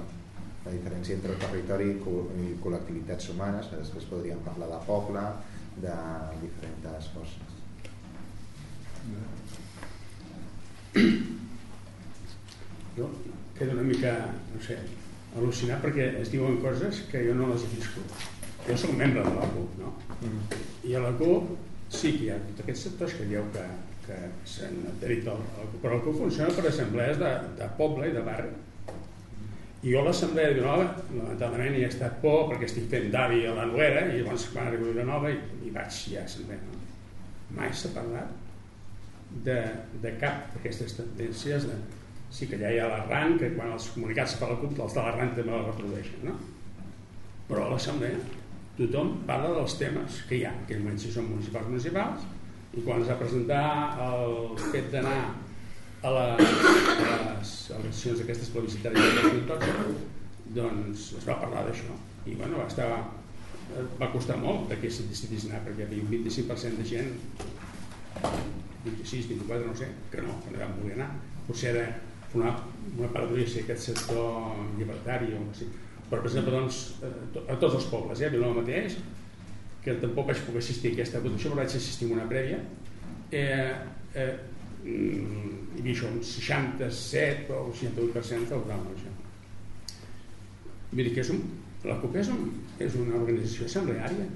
La diferència entre el territori i co- i col·lectivitats humanes, que després podríem parlar de poble, de diferents coses. Jo quedo una mica, no sé, al·lucinat perquè es diuen coses que jo no les he viscut. Jo sóc membre de la CUP, no? I a la CUP sí que hi ha tots aquests sectors que dieu que, que s'han adherit a la CUP, però la CUP funciona per assemblees de, de poble i de barri. I jo a l'assemblea de Vilanova, lamentablement hi he estat por perquè estic fent d'avi a la Noguera i llavors quan arribo a Vilanova i, i vaig ja a assemblea. No? Mai s'ha parlat de, de cap d'aquestes tendències de, sí que ja hi ha l'ARRAN que quan els comunicats per la CUP els de l'ARRAN també la reprodueixen no? però a l'assemblea tothom parla dels temes que hi ha aquell moment si són municipals municipals i quan es va presentar el fet d'anar a, la, a les eleccions aquestes plebiscitàries del 2012 doncs es va parlar d'això i bueno, va estar va costar molt que s'hi decidís anar perquè hi havia un 25% de gent 26, 24, no sé, que no, que no vam poder anar. Potser era una, una part podria ser aquest sector llibertari o així. Però, per exemple, doncs, a tots els pobles, eh, Vilanova mateix, que tampoc vaig poder assistir a aquesta votació, però vaig assistir una prèvia, eh, eh, mm, hi havia això, un 67 o 68% del grau, això. Vull dir que és un, la CUP és, un, és una organització assembleària,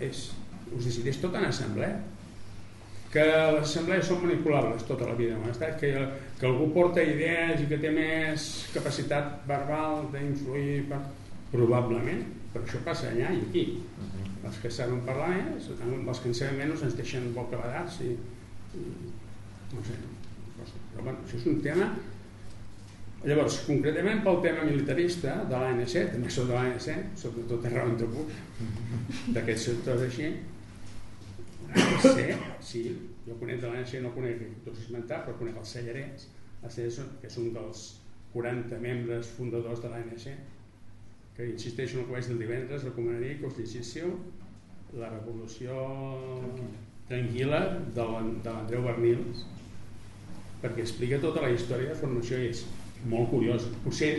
és, us decideix tot en assemblea que les assemblees són manipulables tota la vida, estat que, que algú porta idees i que té més capacitat verbal d'influir per... probablement, però això passa allà i aquí. Els que saben parlar més els que en saben menys ens deixen bocabadats i, i no sé però bueno, això és un tema. Llavors, concretament pel tema militarista de l'ANC, també soc de l'ANC sobretot arreu de Buc d'aquests sectors així Sí, sí, jo conec de l'ANC, no conec tots esmentat, però conec els cellerets, els cellerets que és un dels 40 membres fundadors de l'ANC, que insisteixo en el vaig del divendres, recomanaria que us llegíssiu la revolució tranquil·la. De l'Andreu Bernils, perquè explica tota la història de formació i és molt curiós. Potser,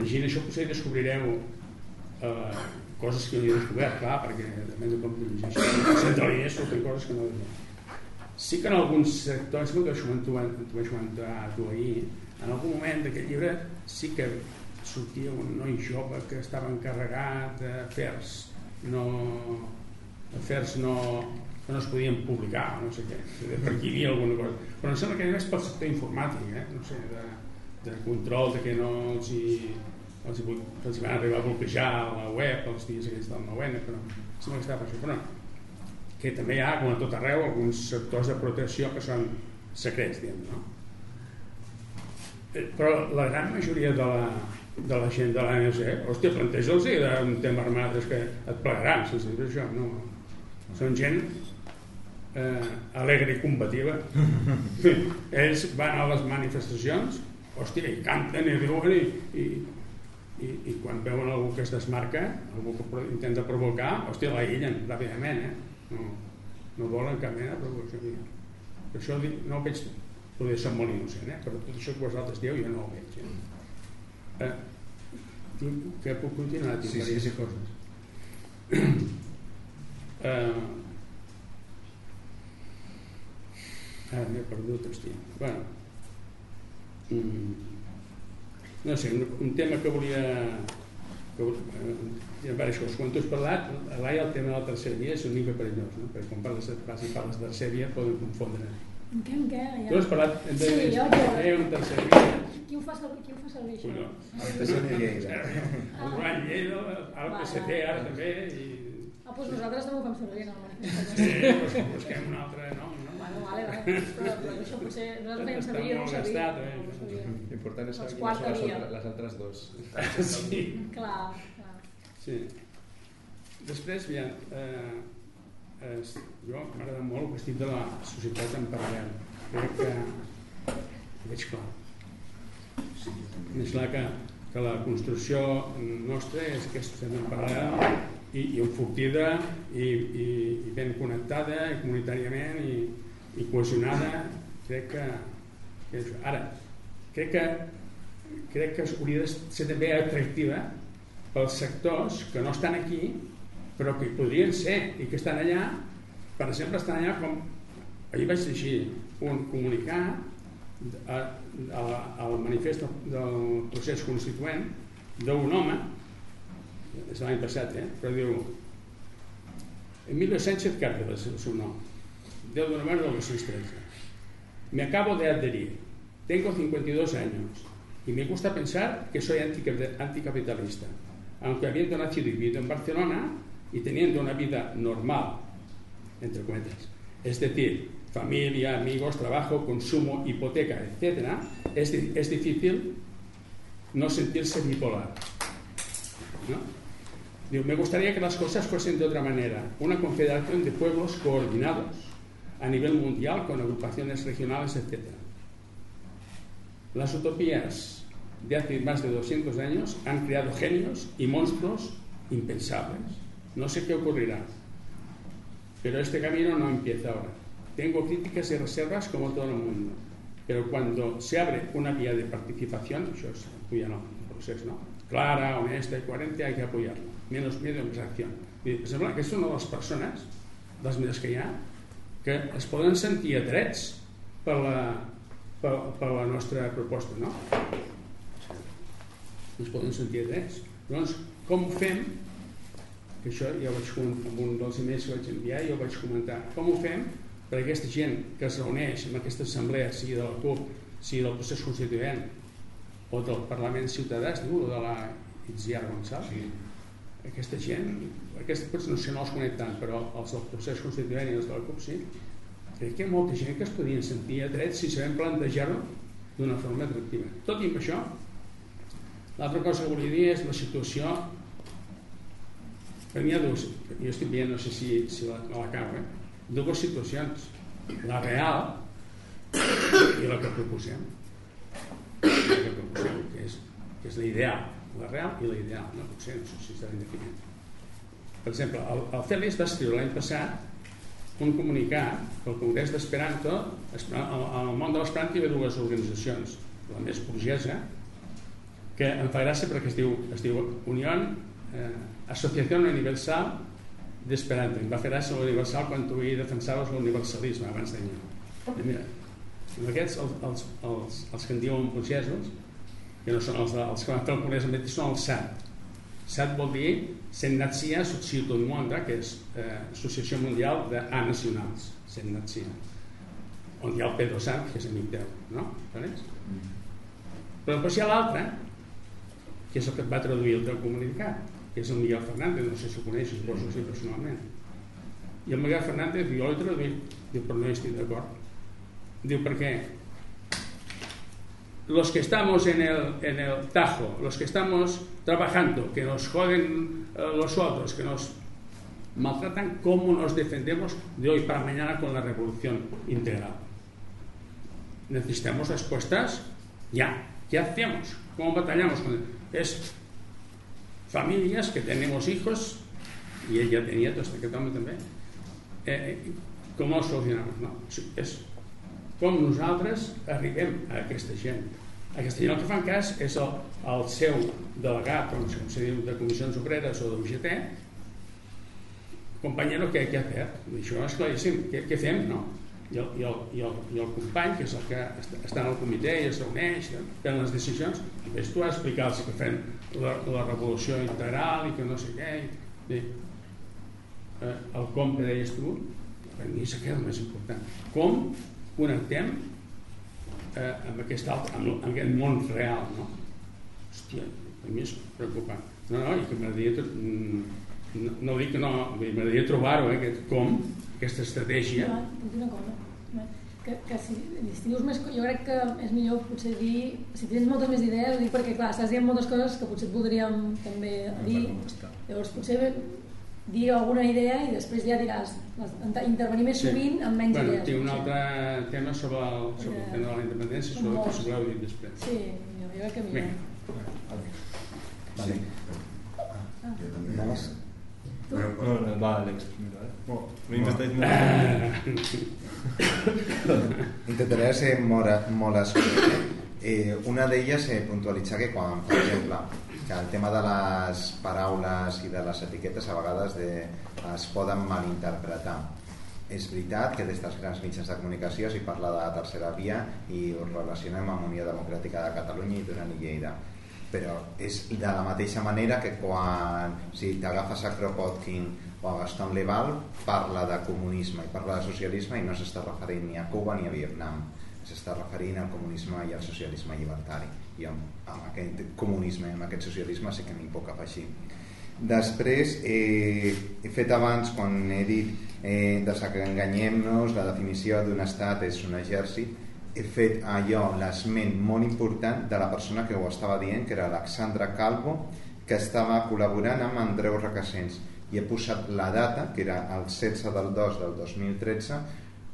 llegint això, potser descobrireu eh, coses que no he descobert, clar, perquè depèn de com ho llegeixo. Centralies surten coses que no he Sí que en alguns sectors, que això t'ho vaig comentar tu ahir, en algun moment d'aquest llibre sí que sortia un noi jove que estava encarregat d'afers no, afers no, que no es podien publicar, no sé què, per aquí hi havia alguna cosa. Però em sembla que és pel sector informàtic, eh? no sé, de, de control de que no els hi, els hi, els hi van arribar a bloquejar la web els dies aquells del 9 però em sembla que estava això. Però no, que també hi ha, com a tot arreu, alguns sectors de protecció que són secrets, diguem, no? Eh, però la gran majoria de la, de la gent de l'ANC, hòstia, planteja'ls un tema armat és que et plegaran sense dir això, no. Són gent eh, alegre i combativa. Ells van a les manifestacions, hòstia, i canten i diuen i, i, i, i quan veuen algú que es desmarca, algú que intenta provocar, hòstia, l'aïllen ràpidament, eh? No, no volen cap mena de provocació. Per això no ho veig poder ser molt innocent, eh? però tot això que vosaltres dieu jo no ho veig. Eh? Eh, tinc, que puc continuar? Tinc sí, sí, sí. coses. eh, ara m'he perdut, hòstia. Bueno, mm, no sé, un, un tema que volia que, eh, hi ha diverses coses. Quan tu has parlat, Laia, el tema de la tercera via és una mica perillós, no? perquè quan parles de, si parles de tercera via poden confondre. En què, en què? Ja. Tu has parlat de, sí, de, jo, jo. de una tercera via. Qui ho fa servir, qui ho fa servir això? Colló. El PSC de Lleida. El Joan Lleida, el PSC ara també, i... Ah, doncs nosaltres també ho fem servir en el manifest. Sí, doncs busquem un altre nom, no? Bueno, vale, vale. Però, però això potser servir, no ho sabia. Gastat, eh? No ho sabia. L'important és saber Els quines són les, altres, les altres dos. Sí. Clar, clar. Sí. Després, aviam, eh, es, jo m'agrada molt el vestit de la societat en paral·lel. Crec que ho veig clar. Sí. És clar que, que la construcció nostra és aquesta societat en paral·lel i, i enfortida i, i, i ben connectada i comunitàriament i, i cohesionada crec que, que és, ara crec que crec que hauria de ser també atractiva pels sectors que no estan aquí però que hi podrien ser i que estan allà per exemple estan allà com ahir vaig llegir un comunicat al manifest del procés constituent d'un home és l'any passat eh? però diu Emilio Sánchez Cárdenas el seu nom 10 de novembre del 2013 me acabo de adherir tengo 52 años y me gusta pensar que soy anticapitalista aunque habiendo nacido y vivido en Barcelona y teniendo una vida normal, entre cuentas, es decir, familia, amigos, trabajo, consumo, hipoteca, etc., es, difícil no sentirse bipolar. ¿no? Me gustaría que las cosas fuesen de otra manera, una confederación de pueblos coordinados a nivel mundial con agrupaciones regionales, etc. Las utopías de hace más de 200 años han creado genios y monstruos impensables. No sé qué ocurrirá, pero este camino no empieza ahora. Tengo críticas y reservas como todo el mundo, pero cuando se abre una vía de participación, eso es apoyar no, proceso, ¿no? clara, honesta y coherente, hay que apoyarlo. Menos miedo, més acció. Per exemple, aquesta és una de les persones, dels més que ha, que es poden sentir atrets per la, per, per la nostra proposta, no? Es poden sentir atrets. Llavors, com fem? Que això ja ho vaig comentar, amb un dels emails que vaig enviar, ja ho vaig comentar. Com ho fem per aquesta gent que es reuneix en aquesta assemblea, sigui de la CUP, sigui del procés constituent o del Parlament Ciutadà, es diu, o de la Itziar Gonçalves, sí. Aquesta gent, aquesta, potser no sé, no els conec tant, però els del procés constituent i els de la CUP sí, crec que hi ha molta gent que es podien sentir a dret si sabem plantejar-ho d'una forma atractiva. Tot i amb això, l'altra cosa que volia dir és la situació per mi hi ha dues, jo estic veient, no sé si, si la, la acabo, eh? dues situacions, la real i la que proposem. La que proposem, que és, que és l'ideal, la real i l'ideal, no potser, no sé si està ben definit. Per exemple, el, el Félix va escriure l'any passat un comunicat que el Congrés d'Esperanto, al món de l'Esperanto hi ha dues organitzacions, la més burgesa, que em fa gràcia perquè es diu, es diu Unió eh, Associació Universal d'Esperanto. Em va fer gràcia l'Universal quan tu hi defensaves l'universalisme abans d'anyà. I mira, aquests, els, els, els, els que en diuen burgesos, que no són els, de, els que van fer el congrés amb són els SAT. SAT vol dir Sennatzia Associació del Monde, que és eh, Associació Mundial d'A Nacionals, Sennatzia, on hi ha el Pedro Sanz, que és amic teu, no? Saps? Però després hi ha l'altre, que és el que et va traduir el teu comunicat, que és el Miguel Fernández, no sé si ho coneixes, suposo sí personalment. I el Miguel Fernández, jo l'he traduït, diu, però no hi estic d'acord. Diu, perquè los que estamos en el, en el Tajo, los que estamos trabajando, que nos joden eh, los otros, que nos maltratan, ¿cómo nos defendemos de hoy para mañana con la revolución integral? Necesitamos respuestas ya. ¿Qué hacemos? ¿Cómo batallamos? Es familias que tenemos hijos, y ella tenía todo que también, eh, com ho solucionem? No? És com nosaltres arribem a aquesta gent. Aquesta gent el que fan cas és el, el seu delegat, com se diu, de comissions obreres o de UGT, companyero, què, què ha fet? Això és claríssim, què, què fem? No? I el, i, el, i, el, i el company, que és el que està en el comitè i es reuneix, prenen les decisions, i ves tu a explicar-los que fem la, la revolució integral i que no sé què. I, eh, el com que deies tu, per mi és el més important. Com connectem eh, amb, aquest alt, amb, amb aquest món real, no? Hòstia, per mi és preocupant. No, no, i que m'agradaria mm, no, no dic que no, m'agradaria trobar-ho, eh, aquest com, aquesta estratègia. No, una cosa, que, que si, si dius més, jo crec que és millor potser dir, si tens moltes més idees, dic perquè clar, estàs dient moltes coses que potser et voldríem també dir, llavors potser dir alguna idea i després ja diràs intervenir més sovint amb menys bueno, idees. Tinc un altre tema sobre el, sobre el tema de la independència, sobre el que voleu dir després. Sí, jo crec que millor. Vale. Ah. Anaves? Bueno, No, no, va, Àlex, eh? Intentaré ser molt, molt escurat. Eh, una d'elles és puntualitzar que quan, per exemple, que el tema de les paraules i de les etiquetes a vegades de, es poden malinterpretar. És veritat que des dels grans mitjans de comunicació s'hi parla de la tercera via i ho relacionem amb Unió Democràtica de Catalunya i Duran i Lleida. Però és de la mateixa manera que quan si t'agafes a Kropotkin o a Gaston Leval parla de comunisme i parla de socialisme i no s'està referint ni a Cuba ni a Vietnam. S'està referint al comunisme i al socialisme llibertari i amb, amb aquest comunisme amb aquest socialisme sí que m'hi puc afegir. Després eh, he fet abans quan he dit eh, desenganyem-nos la definició d'un estat és un exèrcit he fet allò, l'esment molt important de la persona que ho estava dient, que era Alexandra Calvo, que estava col·laborant amb Andreu Requesens. I he posat la data, que era el 16 del 2 del 2013,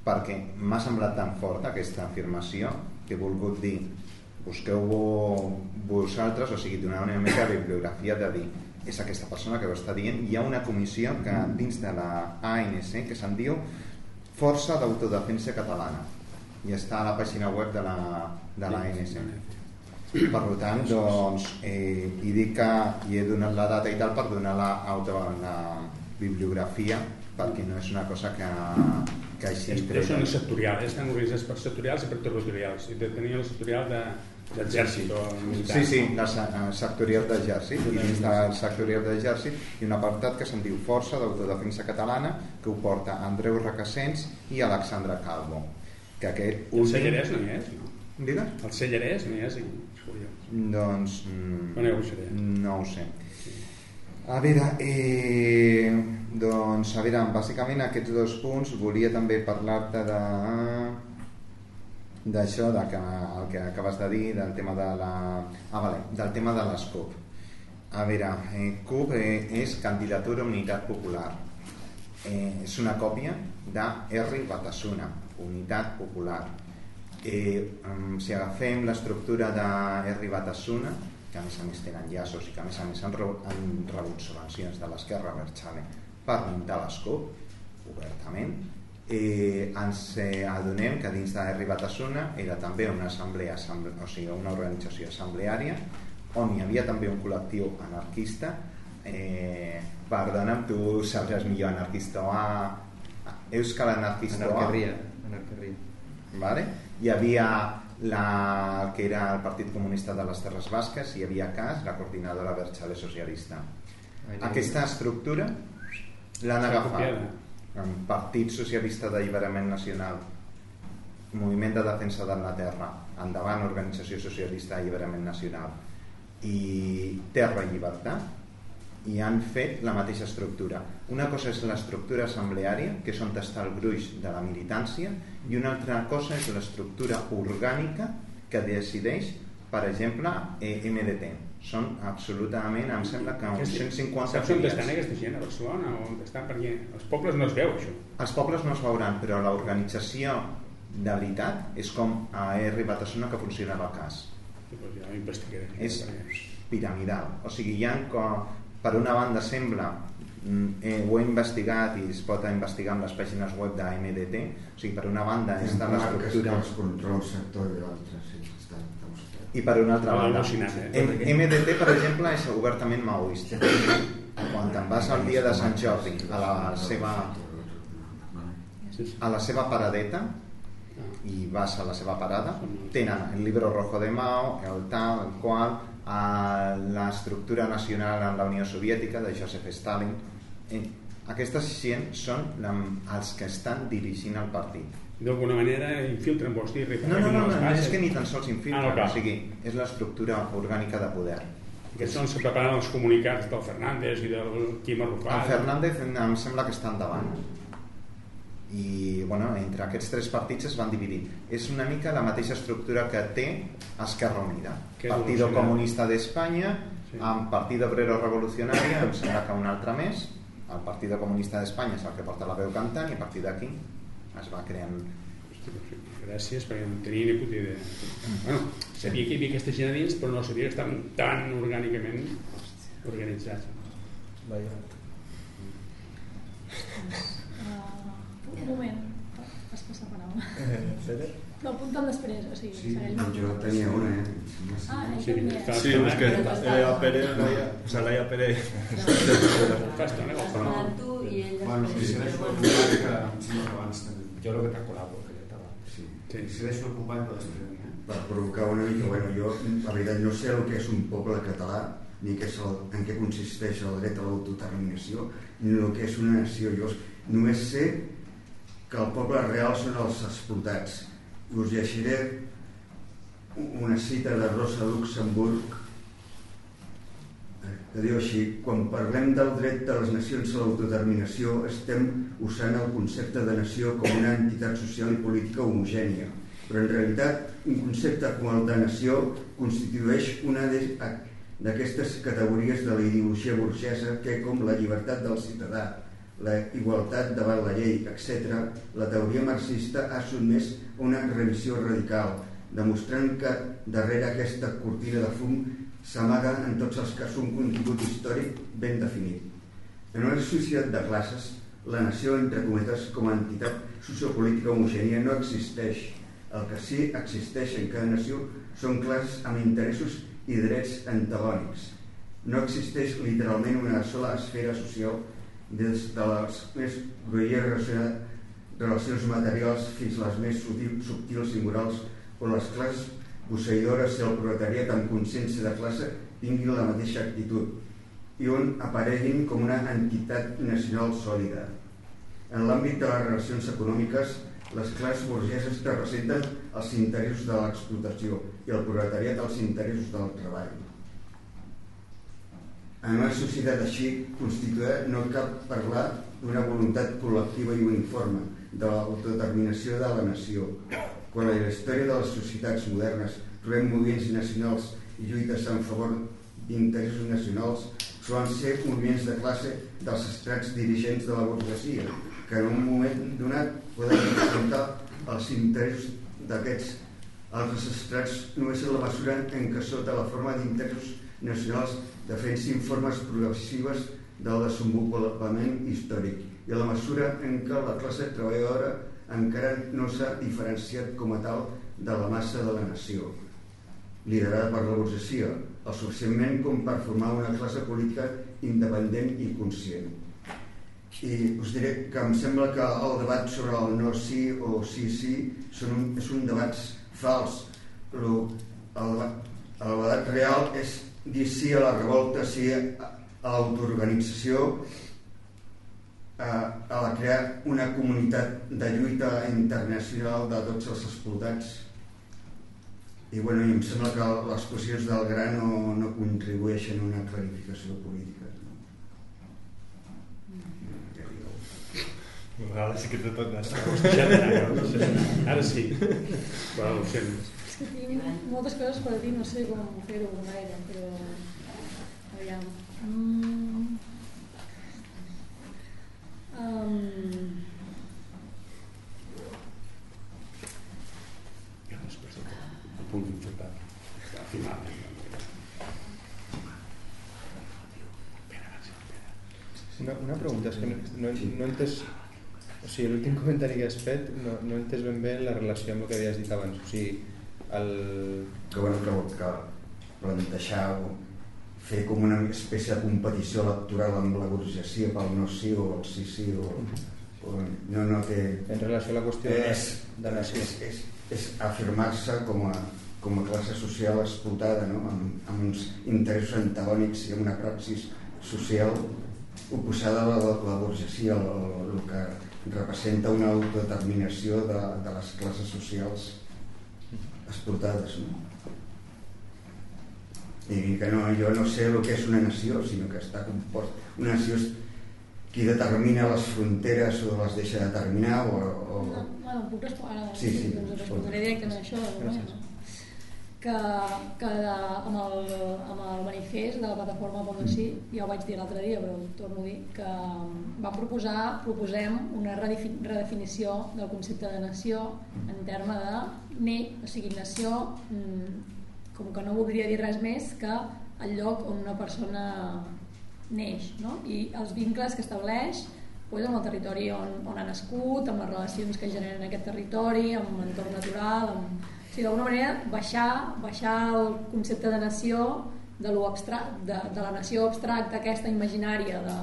perquè m'ha semblat tan forta aquesta afirmació que he volgut dir busqueu vosaltres, o sigui, donar una mica de bibliografia de dir és aquesta persona que ho està dient. Hi ha una comissió que dins de la ANC que se'n diu Força d'Autodefensa Catalana i està a la pàgina web de la, de la ANC. Per tant, doncs, eh, i dic que hi he donat la data i tal per donar la, auto, la bibliografia perquè no és una cosa que, que així... Però són sectorials, estan organitzats per sectorials i per territorials. I tenia el sectorial de, d'exèrcit. Sí, sí, la eh, sectorial d'exèrcit i dins del sectorial d'exèrcit ha un apartat que se'n diu Força d'Autodefensa Catalana que ho porta Andreu Requesens i Alexandra Calvo que aquest últim... El Cellerès no hi és, no? Digues? El Cellerès no hi és, Doncs... Mm, no ho sé. A veure, eh, doncs, a veure, bàsicament aquests dos punts volia també parlar-te de d'això de que, el que acabes de dir del tema de la ah, vale, del tema de les CUP a veure, eh, CUP eh, és Candidatura Unitat Popular eh, és una còpia de R. Batasuna Unitat Popular eh, si agafem l'estructura de R. Batasuna que a més a més tenen llaços i que a més a més han, rebut, han rebut subvencions de l'esquerra Berchale per muntar les CUP obertament eh, ens eh, adonem que dins de R. Batasuna era també una assemblea, assemble, o sigui, una organització assembleària on hi havia també un col·lectiu anarquista eh, perdona'm, tu sabràs millor anarquista a Euskal Anarquista Anarquerria. Anarquerria. Vale? Hi havia la, el que era el Partit Comunista de les Terres Basques, hi havia CAS, la coordinadora Berchale Socialista. Aquesta estructura l'han agafat el Partit Socialista d'Alliberament Nacional, Moviment de Defensa d'Anglaterra, Endavant Organització Socialista d'Alliberament Nacional i Terra i Llibertat i han fet la mateixa estructura. Una cosa és l'estructura assembleària, que és on està el gruix de la militància, i una altra cosa és l'estructura orgànica que decideix, per exemple, eh, MDT. Són absolutament, em sembla que uns 150 Saps on estan aquesta gent? A Barcelona? O on estan? Perquè els pobles no es veu, això. Els pobles no es veuran, però l'organització de veritat és com arribat a sonar que funcionava el cas. Sí, doncs ja investigaré. És piramidal. O sigui, hi ha com, per una banda sembla eh, ho he investigat i es pot investigar en les pàgines web de MDT o sigui, per una banda està l'estructura els controla un sector i l'altre sí, i per una altra banda eh? MDT per exemple és obertament maoista quan te'n vas al dia de Sant Jordi a la seva a la seva paradeta i vas a la seva parada tenen el libro rojo de Mao el tal, el qual a l'estructura nacional en la Unió Soviètica de Joseph Stalin. Eh, aquestes gent són els que estan dirigint el partit D'alguna manera infiltren, vols dir? no, no, no, no, no és que ni tan sols infiltren Ah, no, clar. o sigui, és l'estructura orgànica de poder Que són se preparen els comunicats del Fernández i del Quim Arrufat. el Fernández em sembla que està endavant i bueno, entre aquests tres partits es van dividir és una mica la mateixa estructura que té Esquerra Unida Que Partido. Comunista d'Espanya Sí. amb Partido Obrero Revolucionario em sembla que un altre més el Partido Comunista d'Espanya és el que porta la veu cantant i a partir d'aquí es va creant doncs, Gràcies, perquè no tenia ni puta idea. Bueno, sabia que hi havia aquesta gent a dins, però no sabia que estaven tan orgànicament organitzats. Vaja. Uh, un moment, vas passar paraula. Pere? No, apunta'm després, o sigui, sí, segueix. jo tenia una eh? Ah, ell Sí, Sí, és que Laia Pérez, Laia, o sigui, Laia Pérez fa estona i ell Bueno, si sembla que abans també. Jo crec que t'ha colat perquè ja estava. sí. Sí. Si segueixo el company però després eh? per provocar una mica, bueno, jo la veritat no sé el que és un poble català ni què és el, en què consisteix el dret a l'autodeterminació ni el que és una nació jo només sé que el poble real són els explotats us llegiré una cita de Rosa Luxemburg que diu així quan parlem del dret de les nacions a l'autodeterminació estem usant el concepte de nació com una entitat social i política homogènia però en realitat un concepte com el de nació constitueix una d'aquestes categories de la ideologia burgesa que com la llibertat del ciutadà la igualtat davant la llei, etc., la teoria marxista ha sotmès a una revisió radical, demostrant que darrere aquesta cortina de fum s'amaga en tots els casos un contingut històric ben definit. En una societat de classes, la nació, entre cometes, com a entitat sociopolítica homogènia no existeix. El que sí existeix en cada nació són classes amb interessos i drets antagònics. No existeix literalment una sola esfera social des de les més grollers relacions materials fins a les més subtils i morals on les classes posseïdores i el proletariat amb consciència de classe tinguin la mateixa actitud i on apareguin com una entitat nacional sòlida. En l'àmbit de les relacions econòmiques, les classes burgeses representen els interessos de l'explotació i el proletariat els interessos del treball. En una societat així constituïda no cal parlar d'una voluntat col·lectiva i uniforme de l'autodeterminació de la nació. Quan a la història de les societats modernes trobem moviments nacionals i lluites en favor d'interessos nacionals, solen ser moviments de classe dels estrats dirigents de la burgesia, que en un moment donat poden representar els interessos d'aquests altres estrats només en la mesura en què sota la forma d'interessos nacionals defensin formes progressives del desenvolupament històric i a la mesura en què la classe treballadora encara no s'ha diferenciat com a tal de la massa de la nació. Liderada per la burgesia el suficientment com per formar una classe política independent i conscient. I us diré que em sembla que el debat sobre el no sí o sí sí són un, és un debat fals. Però el, el debat real és dir sí a la revolta sí a l'autoorganització a, a la crear una comunitat de lluita internacional de tots els explotats i, bueno, i em sembla que les qüestions del gra no, no contribueixen a una clarificació política A vegades sí que te toca. Ara sí. Ho. És que tinc moltes coses per dir, no sé com fer-ho gaire, però... Aviam. Mm. Um, Ja de el punt d'infectat. Al final. Una, una pregunta, és que no, no, no he entès... O sigui, l'últim comentari que has fet no, no he entès ben bé la relació amb el que havies dit abans. O sigui, el... que, bueno, que, que plantejar o fer com una espècie de competició electoral amb la burgesia pel no sí o el sí sí o, o no, no té... En relació a la qüestió de, és, de nació. és, és, és afirmar-se com a, com a classe social explotada no? amb, amb uns interessos antagònics i amb una praxis social oposada a la, la burgesia, el, el, que representa una autodeterminació de, de les classes socials exportades. No? I que no, jo no sé el que és una nació, sinó que està compost. Una nació és qui determina les fronteres o les deixa determinar o... o... no, bueno, puc respondre ara? Sí, sí, Doncs respondré directament a això. Gràcies. Que, que amb, el, amb el manifest de la plataforma Pont de Sí, ja ho vaig dir l'altre dia, però ho torno a dir, que vam proposar, proposem una redefinició del concepte de nació en terme de ne, o sigui, nació mm, com que no voldria dir res més que el lloc on una persona neix no? i els vincles que estableix pues, amb el territori on, on ha nascut, amb les relacions que generen en aquest territori, amb l'entorn natural, amb... O sigui, d'alguna manera baixar, baixar el concepte de nació de, abstract, de, de la nació abstracta aquesta imaginària de,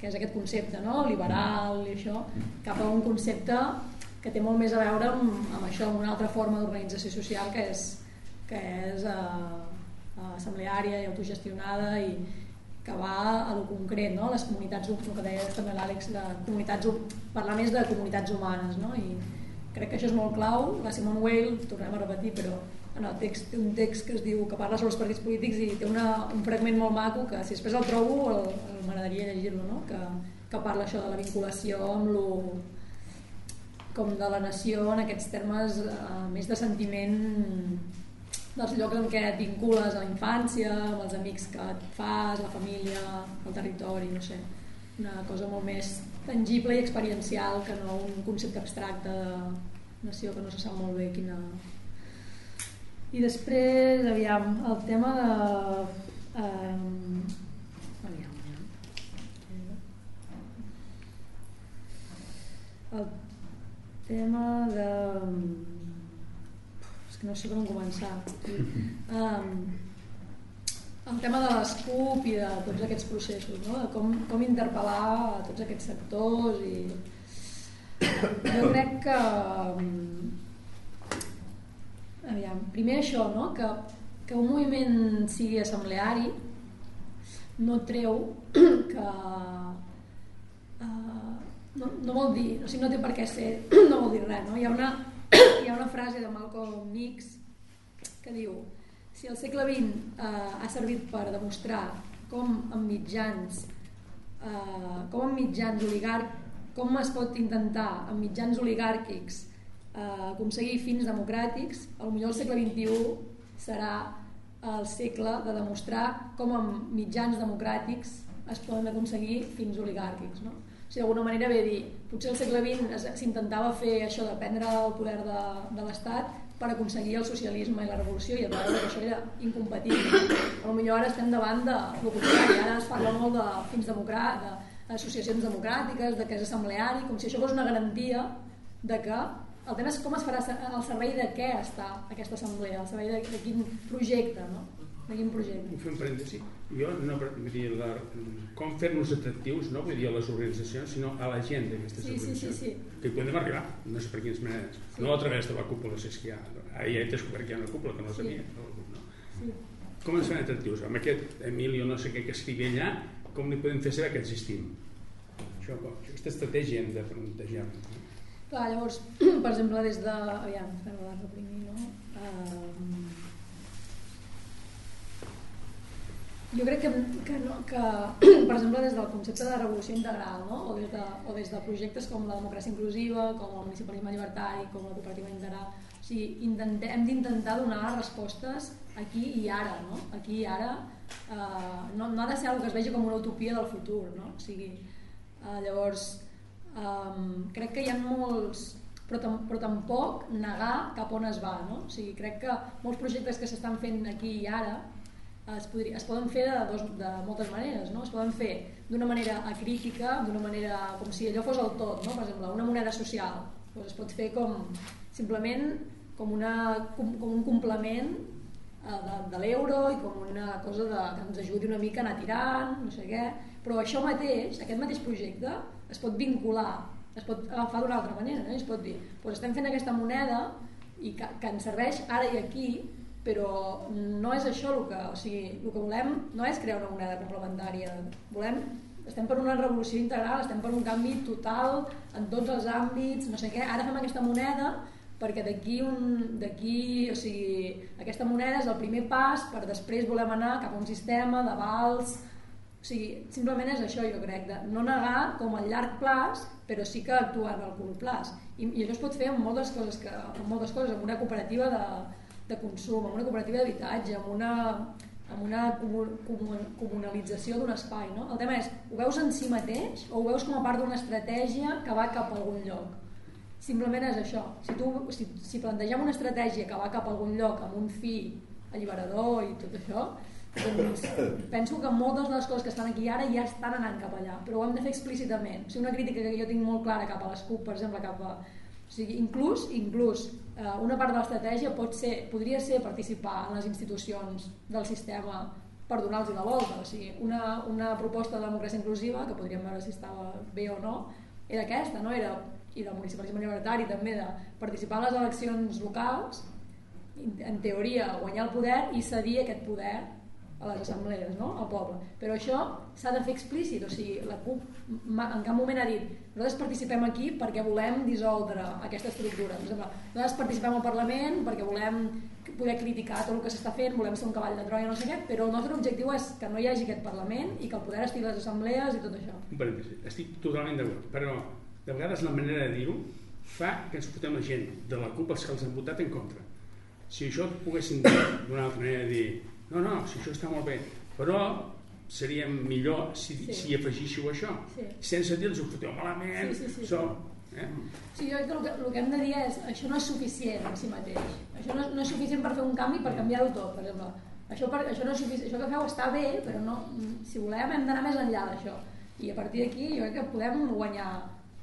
que és aquest concepte no? liberal i això, cap a un concepte que té molt més a veure amb, amb això, amb una altra forma d'organització social que és, que és eh, assembleària i autogestionada i que va a lo concret, no? les comunitats, el que deia també l'Àlex, de comunitats, parlar més de comunitats humanes, no? i crec que això és molt clau, la Simone Weil, tornem a repetir, però en el text té un text que es diu que parla sobre els partits polítics i té una, un fragment molt maco que si després el trobo m'agradaria llegir-lo, no? que, que parla això de la vinculació amb lo com de la nació en aquests termes eh, més de sentiment dels llocs en què et vincules a la infància, amb els amics que et fas, la família, el territori, no sé, una cosa molt més tangible i experiencial que no un concepte abstracte de nació que no se sap molt bé quina... I després, aviam, el tema de... Um, aviam, aviam. El tema de que no sé per on començar. Um, el tema de les CUP i de tots aquests processos, no? de com, com interpel·lar a tots aquests sectors i jo crec que um, aviam, primer això, no? que, que un moviment sigui assembleari no treu que uh, no, no vol dir, o sigui, no té per què ser, no vol dir res, no? hi ha una hi ha una frase de Malcolm X que diu si el segle XX eh, ha servit per demostrar com amb mitjans eh, com amb mitjans oligàrquics com es pot intentar amb mitjans oligàrquics eh, aconseguir fins democràtics potser el segle XXI serà el segle de demostrar com amb mitjans democràtics es poden aconseguir fins oligàrquics no? o sigui, d'alguna manera ve dir, potser al segle XX s'intentava fer això de prendre el poder de, de l'Estat per aconseguir el socialisme i la revolució i a que això era incompatible. A millor ara estem davant de lo contrari, ara es parla molt de fins democràtics, d'associacions democràtiques, de que és assembleari, com si això fos una garantia de que el tema és com es farà al servei de què està aquesta assemblea, al servei de, de quin projecte, no? Projecte? Vull fer un parèntesi. Jo no vull dir, la, com fer-nos atractius, no vull dir a les organitzacions, sinó a la gent d'aquestes Sí, sí, sí, organitzacions. sí. Que hi podem arribar, no sé per quines maneres. Sí. No a través de la cúpula, si és que hi ha. Ahir he descobert que hi ha una cúpula que no Sí. sabia. No. sí. Com ens fan atractius? Amb aquest Emilio no sé què que escrivia allà, com li podem fer saber que existim? Això, aquesta estratègia hem de plantejar. Clar, llavors, per exemple, des de... Aviam, estem a l'art reprimir, no? Uh, jo crec que, que, no, que, per exemple, des del concepte de revolució integral, no? o, des de, o des de projectes com la democràcia inclusiva, com el municipalisme llibertari, com la cooperativa integral, o sigui, intentem, hem d'intentar donar respostes aquí i ara, no? Aquí i ara eh, no, no ha de ser una que es vegi com una utopia del futur, no? O sigui, eh, llavors, um, crec que hi ha molts però, però tampoc negar cap on es va no? o sigui, crec que molts projectes que s'estan fent aquí i ara es, podria, es poden fer de, dos, de moltes maneres no? es poden fer d'una manera acrítica d'una manera com si allò fos el tot no? per exemple, una moneda social doncs es pot fer com simplement com, una, com, com un complement eh, de, de l'euro i com una cosa de, que ens ajudi una mica a anar tirant, no sé què, però això mateix, aquest mateix projecte, es pot vincular, es pot agafar d'una altra manera, no? es pot dir, doncs estem fent aquesta moneda i que, que ens serveix ara i aquí, però no és això el que, o sigui, el que volem no és crear una moneda complementària, volem estem per una revolució integral, estem per un canvi total en tots els àmbits, no sé què, ara fem aquesta moneda perquè d'aquí un d'aquí, o sigui, aquesta moneda és el primer pas per després volem anar cap a un sistema d'avals o sigui, simplement és això jo crec, de no negar com a llarg plaç, però sí que actuar en el curt plaç. I, i això es pot fer amb moltes coses, que, amb moltes coses, amb una cooperativa de, de consum, amb una cooperativa d'habitatge, amb una, amb una comu- comu- comunalització d'un espai. No? El tema és, ho veus en si mateix o ho veus com a part d'una estratègia que va cap a algun lloc? Simplement és això. Si, tu, si, si plantegem una estratègia que va cap a algun lloc amb un fi alliberador i tot això, doncs penso que moltes de les coses que estan aquí ara ja estan anant cap allà, però ho hem de fer explícitament. O sigui, una crítica que jo tinc molt clara cap a les CUP, per exemple, cap a... O sigui, inclús, inclús eh, una part de l'estratègia pot ser, podria ser participar en les institucions del sistema per donar-los la volta. O sigui, una, una proposta de democràcia inclusiva, que podríem veure si estava bé o no, era aquesta, no? Era, i del municipalisme llibertari també, de participar en les eleccions locals, en teoria guanyar el poder i cedir aquest poder a les assemblees, no? al poble. Però això s'ha de fer explícit, o sigui, la CUP en cap moment ha dit nosaltres participem aquí perquè volem dissoldre aquesta estructura. Nosaltres participem al Parlament perquè volem poder criticar tot el que s'està fent, volem ser un cavall de Troia, no sé què, però el nostre objectiu és que no hi hagi aquest Parlament i que el poder estigui a les assemblees i tot això. Parèntesi, estic totalment d'acord, però de vegades la manera de dir-ho fa que ens fotem la gent de la CUP els que els han votat en contra. Si això ho poguessin dir d'una altra manera, dir no, no, si això està molt bé, però seria millor si, Sí. si afegíssiu això. Sí. Sense dir-los ho foteu malament, Sí, sí, sí. això... Eh? Sí, jo crec que el, que el que hem de dir és això no és suficient en si mateix. Això no, no és suficient per fer un canvi, per canviar-ho tot, per exemple. Això, per, això, no és suficient, això que feu està bé, però no, si volem hem d'anar més enllà d'això. I a partir d'aquí jo crec que podem guanyar,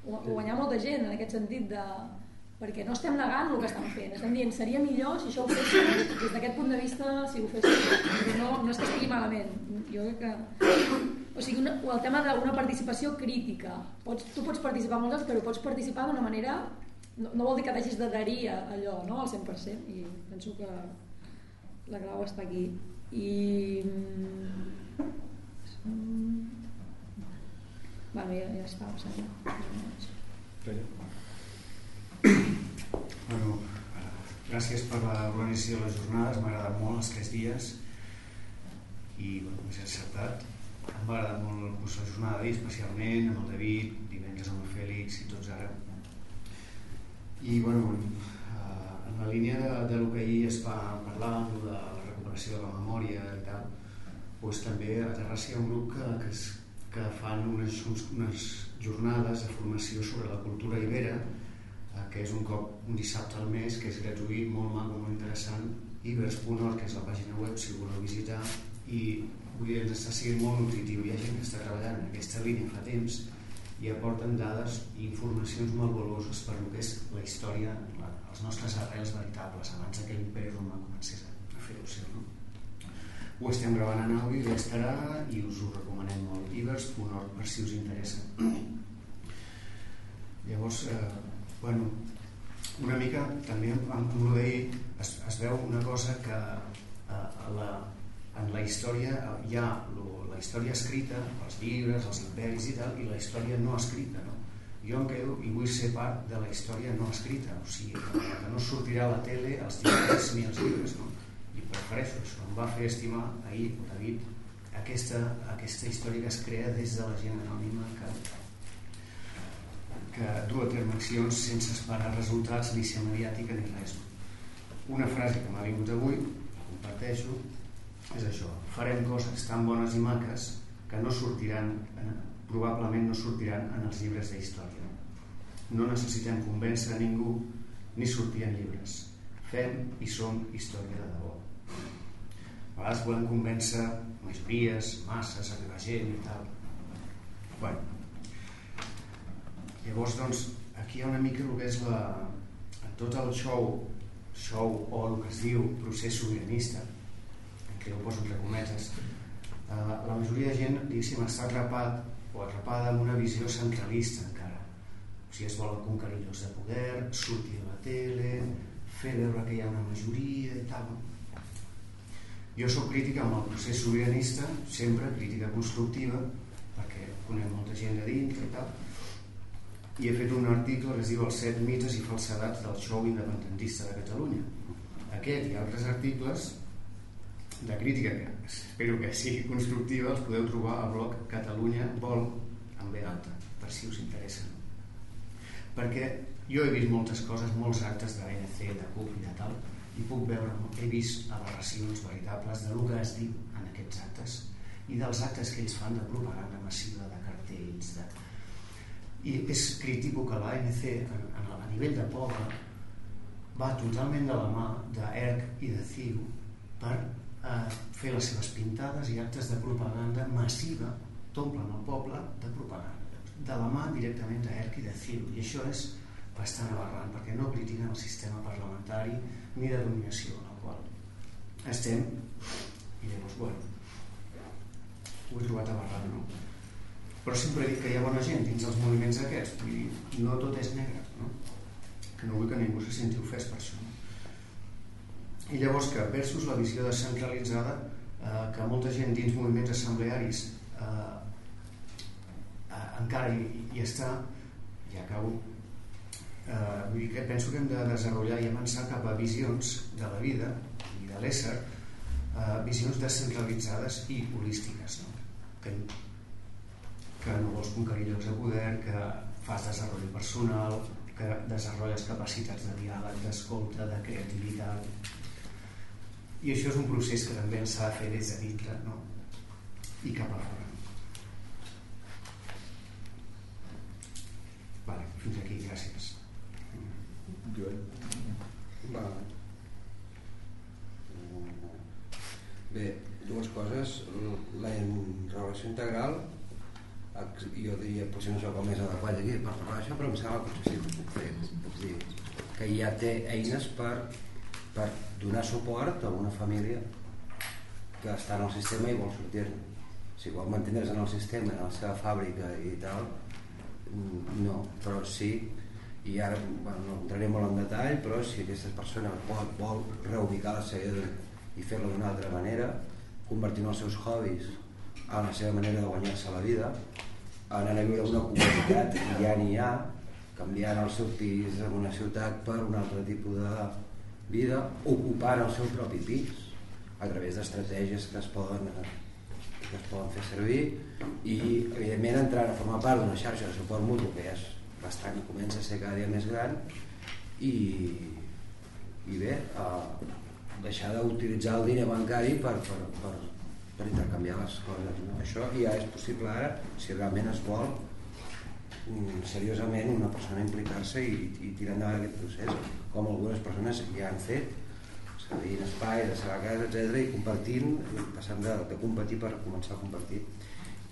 guanyar molta gent en aquest sentit de, perquè no estem negant el que estan fent, estem dient seria millor si això ho féssiu des d'aquest punt de vista si ho féssiu, però no, no és que estigui malament. Jo crec que o sigui, una, el tema d'una participació crítica. Pots, tu pots participar molt, però pots participar d'una manera no, no vol dir que t'hagis d'adherir a allò no, al 100% i penso que la clau està aquí. I mm, bueno, ja, ja està em sembla. Bueno, eh, gràcies per l'organització de les jornades, m'ha agradat molt els tres dies i bueno, m'he acceptat. M'ha agradat molt doncs, la jornada d'ahir, especialment amb el David, divendres amb el Fèlix i tots ara. I bueno, eh, en la línia de, de lo que ahir es va parlar, de la recuperació de la memòria i tal, doncs també a Terrassa hi ha un grup que, que, es, que fan unes, unes jornades de formació sobre la cultura ibera que és un cop un dissabte al mes que és gratuït, molt maco, molt interessant ibers.org, que és la pàgina web si voleu visitar i vull dir, ens està sent molt nutritiu. Hi ha gent que està treballant en aquesta línia fa temps i aporten dades i informacions molt valuoses per lo que és la història, la, els nostres arrels veritables abans que l'imperi romà comencés a, fer-ho seu no? ho estem gravant en àudio i estarà i us ho recomanem molt. Ibers.org per si us interessa. Llavors eh, bueno, una mica també amb, amb el d'ahir es, es veu una cosa que eh, a la, en la història hi ha lo, la història escrita, els llibres, els imperis i tal, i la història no escrita. No? Jo em quedo i vull ser part de la història no escrita, o sigui, que no sortirà a la tele els llibres ni els llibres. No? I prefereixo això. Em va fer estimar ahir, David, aquesta, aquesta història que es crea des de la gent anònima que, que du a terme accions sense esperar resultats ni ser mediàtica ni res. Una frase que m'ha vingut avui, comparteixo, és això, farem coses tan bones i maques que no sortiran, eh, probablement no sortiran en els llibres d'història. No necessitem convèncer a ningú ni sortir en llibres. Fem i som història de debò. A vegades volem convèncer majories, masses, arribar gent i tal. Bueno, llavors, doncs, aquí hi ha una mica el que és la, tot el show, show o el que es diu procés sobiranista, que ho poso entre cometes, eh, la majoria de gent, diguéssim, està atrapat o atrapada en una visió centralista encara. O sigui, es volen conquerir llocs de poder, sortir a la tele, fer veure que hi ha una majoria i tal. Jo sóc crítica amb el procés sobiranista, sempre crítica constructiva, perquè conec molta gent de dintre i tal, i he fet un article que es diu els set mites i falsedats del show independentista de Catalunya. Aquest i altres articles de crítica que espero que sigui constructiva els podeu trobar al blog Catalunya vol amb B alta per si us interessa perquè jo he vist moltes coses molts actes de l'ANC, de CUP i de tal i puc veure, he vist aberracions veritables de lo que es diu en aquests actes i dels actes que ells fan de propaganda massiva, de cartells de... i és crític que l'ANC a nivell de poble va totalment de la mà d'ERC i de CIU per a fer les seves pintades i actes de propaganda massiva t'omplen el poble de propaganda de la mà directament d'ERC i de CIU i això és bastant aberrant perquè no critiquen el sistema parlamentari ni de dominació en el qual estem i llavors bueno ho he trobat aberrant no? Però sempre he dit que hi ha bona gent dins els moviments aquests vull dir, no tot és negre no? que no vull que ningú se senti ofès per això i llavors que versus la visió descentralitzada eh, que molta gent dins moviments assemblearis eh, eh, encara hi, hi està i acabo eh, vull dir que penso que hem de desenvolupar i avançar cap a visions de la vida i de l'ésser eh, visions descentralitzades i holístiques no? que, que no vols conquerir llocs de poder que fas desenvolupament personal que desenvolupes capacitats de diàleg, d'escolta, de creativitat i això és un procés que també s'ha de fer des de dintre no? i cap a fora vale, fins aquí, gràcies Va. Bé, dues coses. La relació integral, jo diria, potser no soc el més adequat aquí per parlar d'això, però em sembla que sí que ho puc fer. Puc dir que ja té eines per per donar suport a una família que està en el sistema i vol sortir-ne. Si vol mantenir-se en el sistema, en la seva fàbrica i tal, no, però sí, i ara bueno, no entraré molt en detall, però si aquesta persona vol, vol reubicar la seva i fer-lo d'una altra manera, convertint els seus hobbies en la seva manera de guanyar-se la vida, anant a viure una comunitat ja n'hi ha, canviant el seu pis en una ciutat per un altre tipus de vida ocupant el seu propi pis a través d'estratègies que es poden que es poden fer servir i evidentment entrar a formar part d'una xarxa de suport mutu que és bastant comença a ser cada dia més gran i, i bé eh, deixar d'utilitzar el diner bancari per, per, per, per intercanviar les coses no? això ja és possible ara si realment es vol mm, seriosament una persona implicar-se i, i tirar endavant aquest procés com algunes persones ja han fet cedint espai de seva casa, etc i compartint, passant de, de competir per començar a compartir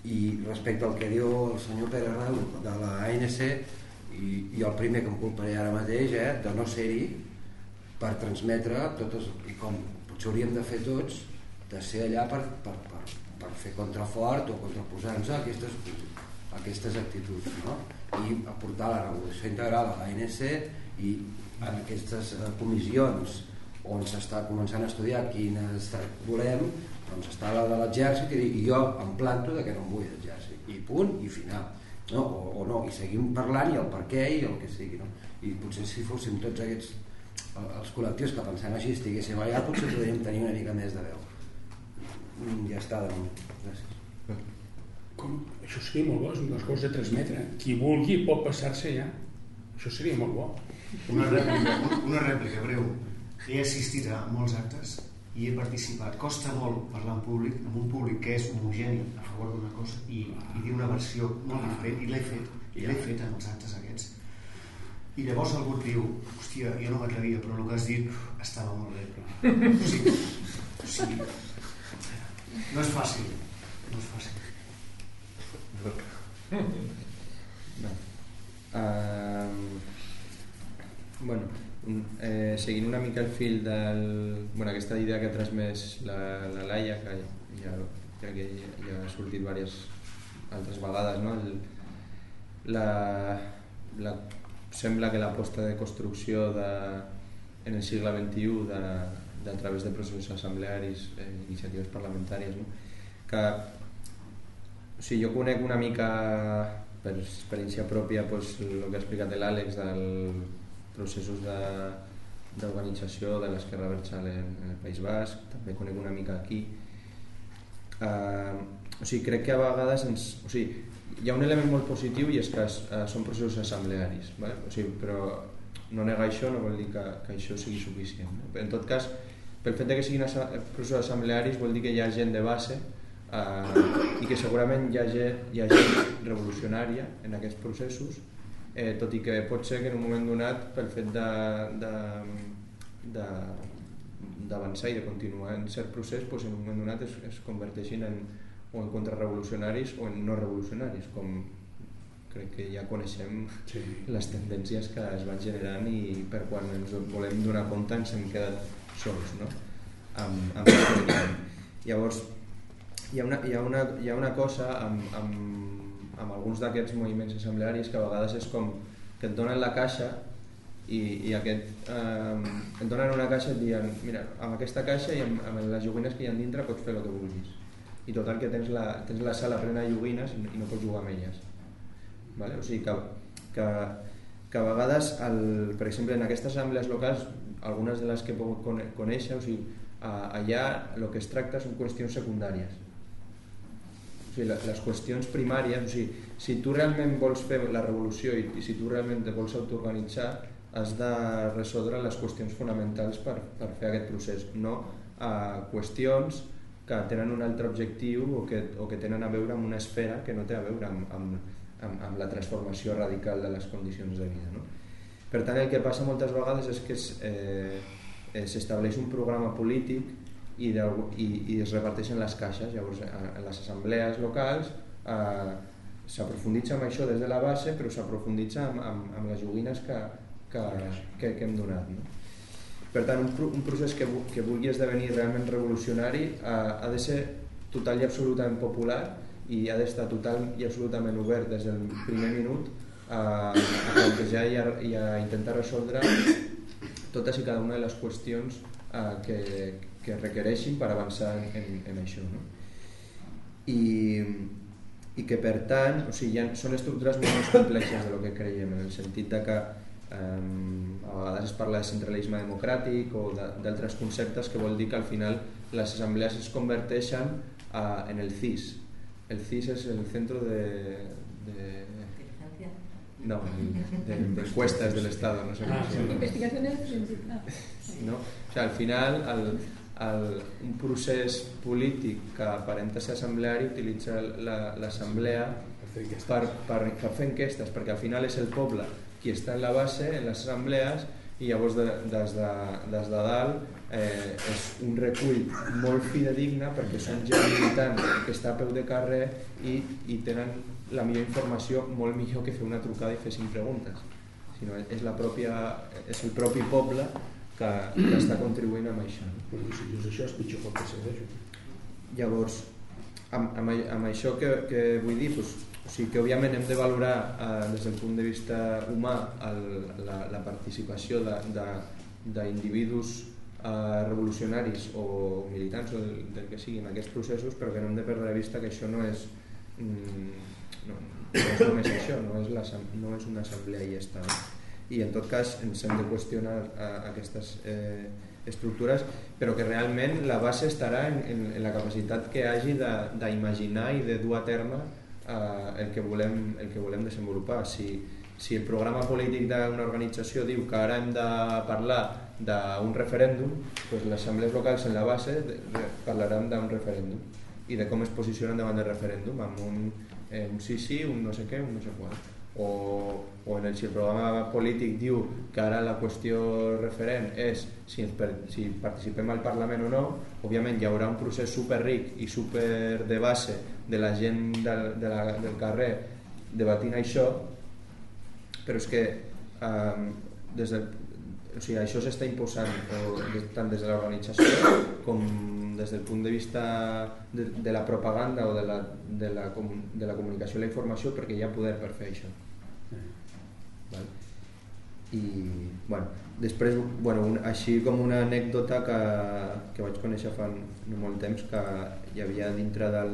i respecte al que diu el senyor Pere Rau de la ANC i, i el primer que em culparé ara mateix eh, de no ser-hi per transmetre totes, i com potser hauríem de fer tots de ser allà per, per, per, per fer contrafort o contraposar-nos a aquestes, aquestes actituds no? i aportar la revolució integral a l'ANC i en aquestes eh, comissions on s'està començant a estudiar quin estat volem doncs està la de l'exèrcit i, i jo em planto de que no em vull l'exèrcit i punt i final no? O, o no, i seguim parlant i el per què i el que sigui no? i potser si fóssim tots aquests els col·lectius que pensem així estiguéssim allà potser podríem tenir una mica més de veu ja està de moment gràcies Com? Això seria molt bo, és una de les coses a transmetre. Qui vulgui pot passar-se ja. Això seria molt bo. Una rèplica, una rèplica breu. He assistit a molts actes i he participat. Costa molt parlar en públic, amb un públic que és homogeni a favor d'una cosa i, i dir una versió molt diferent i l'he fet, i l'he fet en els actes aquests. I llavors algú et diu, hòstia, jo no m'atrevia, però el que has dit estava molt bé. O sigui, o sigui, no és fàcil, no és fàcil. No. Uh, bueno, eh, seguint una mica el fil del... Bueno, aquesta idea que ha transmès la, la Laia, que ja, ja, que ja ha sortit diverses altres vegades, no? El, la, la, sembla que l'aposta de construcció de, en el segle XXI de a través de processos assemblearis, eh, iniciatives parlamentàries, no? que o sigui, jo conec una mica per experiència pròpia pues, el que ha explicat l'Àlex dels processos d'organització de, de l'esquerra Berxal en, en el País Basc, també conec una mica aquí. Uh, o sigui, crec que a vegades ens, o sigui, hi ha un element molt positiu i és que es, uh, són processos assemblearis, vale? o sigui, però no negar això no vol dir que, que això sigui suficient. No? En tot cas, pel fet que siguin processos assemblearis vol dir que hi ha gent de base eh, i que segurament hi ha, gent, hi ha gent revolucionària en aquests processos eh, tot i que pot ser que en un moment donat pel fet d'avançar i de continuar en cert procés pues en un moment donat es, es converteixin en, o en contrarrevolucionaris o en no revolucionaris com crec que ja coneixem sí. les tendències que es van generant i per quan ens volem donar compte ens hem quedat sols no? amb, amb llavors hi ha una, hi ha una, hi ha una cosa amb, amb, amb alguns d'aquests moviments assemblearis que a vegades és com que et donen la caixa i, i aquest, eh, et donen una caixa i et diuen mira, amb aquesta caixa i amb, amb les joguines que hi ha dintre pots fer el que vulguis i total que tens la, tens la sala plena de joguines i, i no pots jugar amb elles vale? o sigui que, que, que a vegades el, per exemple en aquestes assemblees locals algunes de les que puc conèixer o sigui, allà el que es tracta són qüestions secundàries o sigui, les qüestions primàries, o sigui, si tu realment vols fer la revolució i, i si tu realment te vols autoorganitzar, has de resoldre les qüestions fonamentals per, per fer aquest procés, no a qüestions que tenen un altre objectiu o que, o que tenen a veure amb una esfera que no té a veure amb, amb, amb la transformació radical de les condicions de vida. No? Per tant, el que passa moltes vegades és que eh, eh s'estableix un programa polític i, de, i, i es reparteixen les caixes. Llavors, en les assemblees locals eh, s'aprofunditza amb això des de la base, però s'aprofunditza amb, amb, amb les joguines que, que, que, que hem donat. No? Per tant, un, un procés que, que vulgui esdevenir realment revolucionari eh, ha de ser total i absolutament popular i ha d'estar total i absolutament obert des del primer minut a, a plantejar i a, i a intentar resoldre totes i cada una de les qüestions eh, que, que requereixin per avançar en, en això. No? I, i que per tant o sigui, ha, són estructures molt més complexes de lo que creiem, en el sentit de que um, a vegades es parla de centralisme democràtic o d'altres conceptes que vol dir que al final les assemblees es converteixen uh, en el CIS. El CIS és el centre de, de no, de, de encuestas del Estado, no sé cómo se llama. Investigaciones No, o sea, al final el, el, un procés polític que aparenta ser assembleari utilitza l'assemblea per, per, per fer enquestes perquè al final és el poble qui està en la base, en les assemblees i llavors de, des, de, des de dalt eh, és un recull molt fidedigne perquè són gent militant que està a peu de carrer i, i tenen la millor informació molt millor que fer una trucada i fer cinc preguntes sinó és, la pròpia, és el propi poble que, que està contribuint amb això. Bueno, si dius això és pitjor que el PSC. Llavors, amb, amb, amb això que, que vull dir, doncs, o sigui que òbviament hem de valorar eh, des del punt de vista humà el, la, la participació d'individus eh, revolucionaris o militants o del, del que sigui en aquests processos, però que no hem de perdre de vista que això no és, mm, és només això, no és, la, no és una assemblea i ja està. I en tot cas ens hem de qüestionar eh, aquestes eh, estructures, però que realment la base estarà en, en, en la capacitat que hagi d'imaginar i de dur a terme eh, el, que volem, el que volem desenvolupar. Si, si el programa polític d'una organització diu que ara hem de parlar d'un referèndum, doncs les assemblees locals en la base parlaran d'un referèndum i de com es posicionen davant del referèndum amb un, eh, un sí sí, un no sé què, un no sé qual o, o en el, si el programa polític diu que ara la qüestió referent és si, ens si participem al Parlament o no, òbviament hi haurà un procés super ric i super de base de la gent del, de la, del carrer debatint això, però és que um, des del, o sigui, això s'està imposant o, tant des de l'organització com des del punt de vista de, de la propaganda o de la, de, la, de la comunicació i la informació perquè hi ha poder per fer això. Val? I bueno, després, bueno, un, així com una anècdota que, que vaig conèixer fa no molt temps que hi havia dintre del,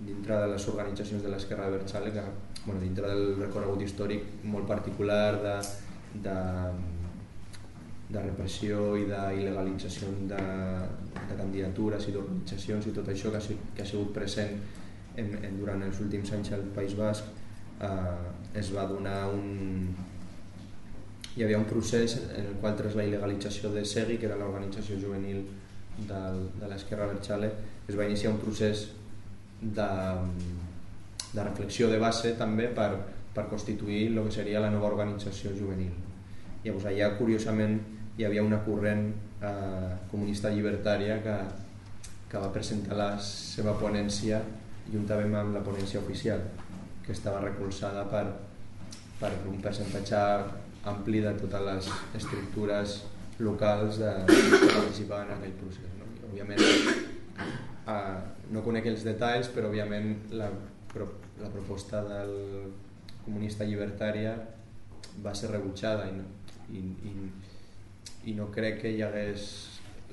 dintre de les organitzacions de l'esquerra de Berchale que, bueno, dintre del recorregut històric molt particular de, de, de repressió i d'il·legalització de, de candidatures i d'organitzacions i tot això que ha, que ha sigut present en, en, durant els últims anys al País Basc eh, es va donar un... Hi havia un procés en el qual tras la il·legalització de SEGI, que era l'organització juvenil del, de l'Esquerra Berchale, es va iniciar un procés de, de reflexió de base també per, per constituir el que seria la nova organització juvenil. Llavors allà, curiosament, hi havia una corrent eh, comunista llibertària que, que va presentar la seva ponència juntament amb la ponència oficial que estava recolzada per, per un percentatge ampli de totes les estructures locals de, que participaven en aquell procés. No? I, òbviament, eh, no conec els detalls, però òbviament la, la proposta del comunista llibertària va ser rebutjada i no, i, i, i no crec que hi hagués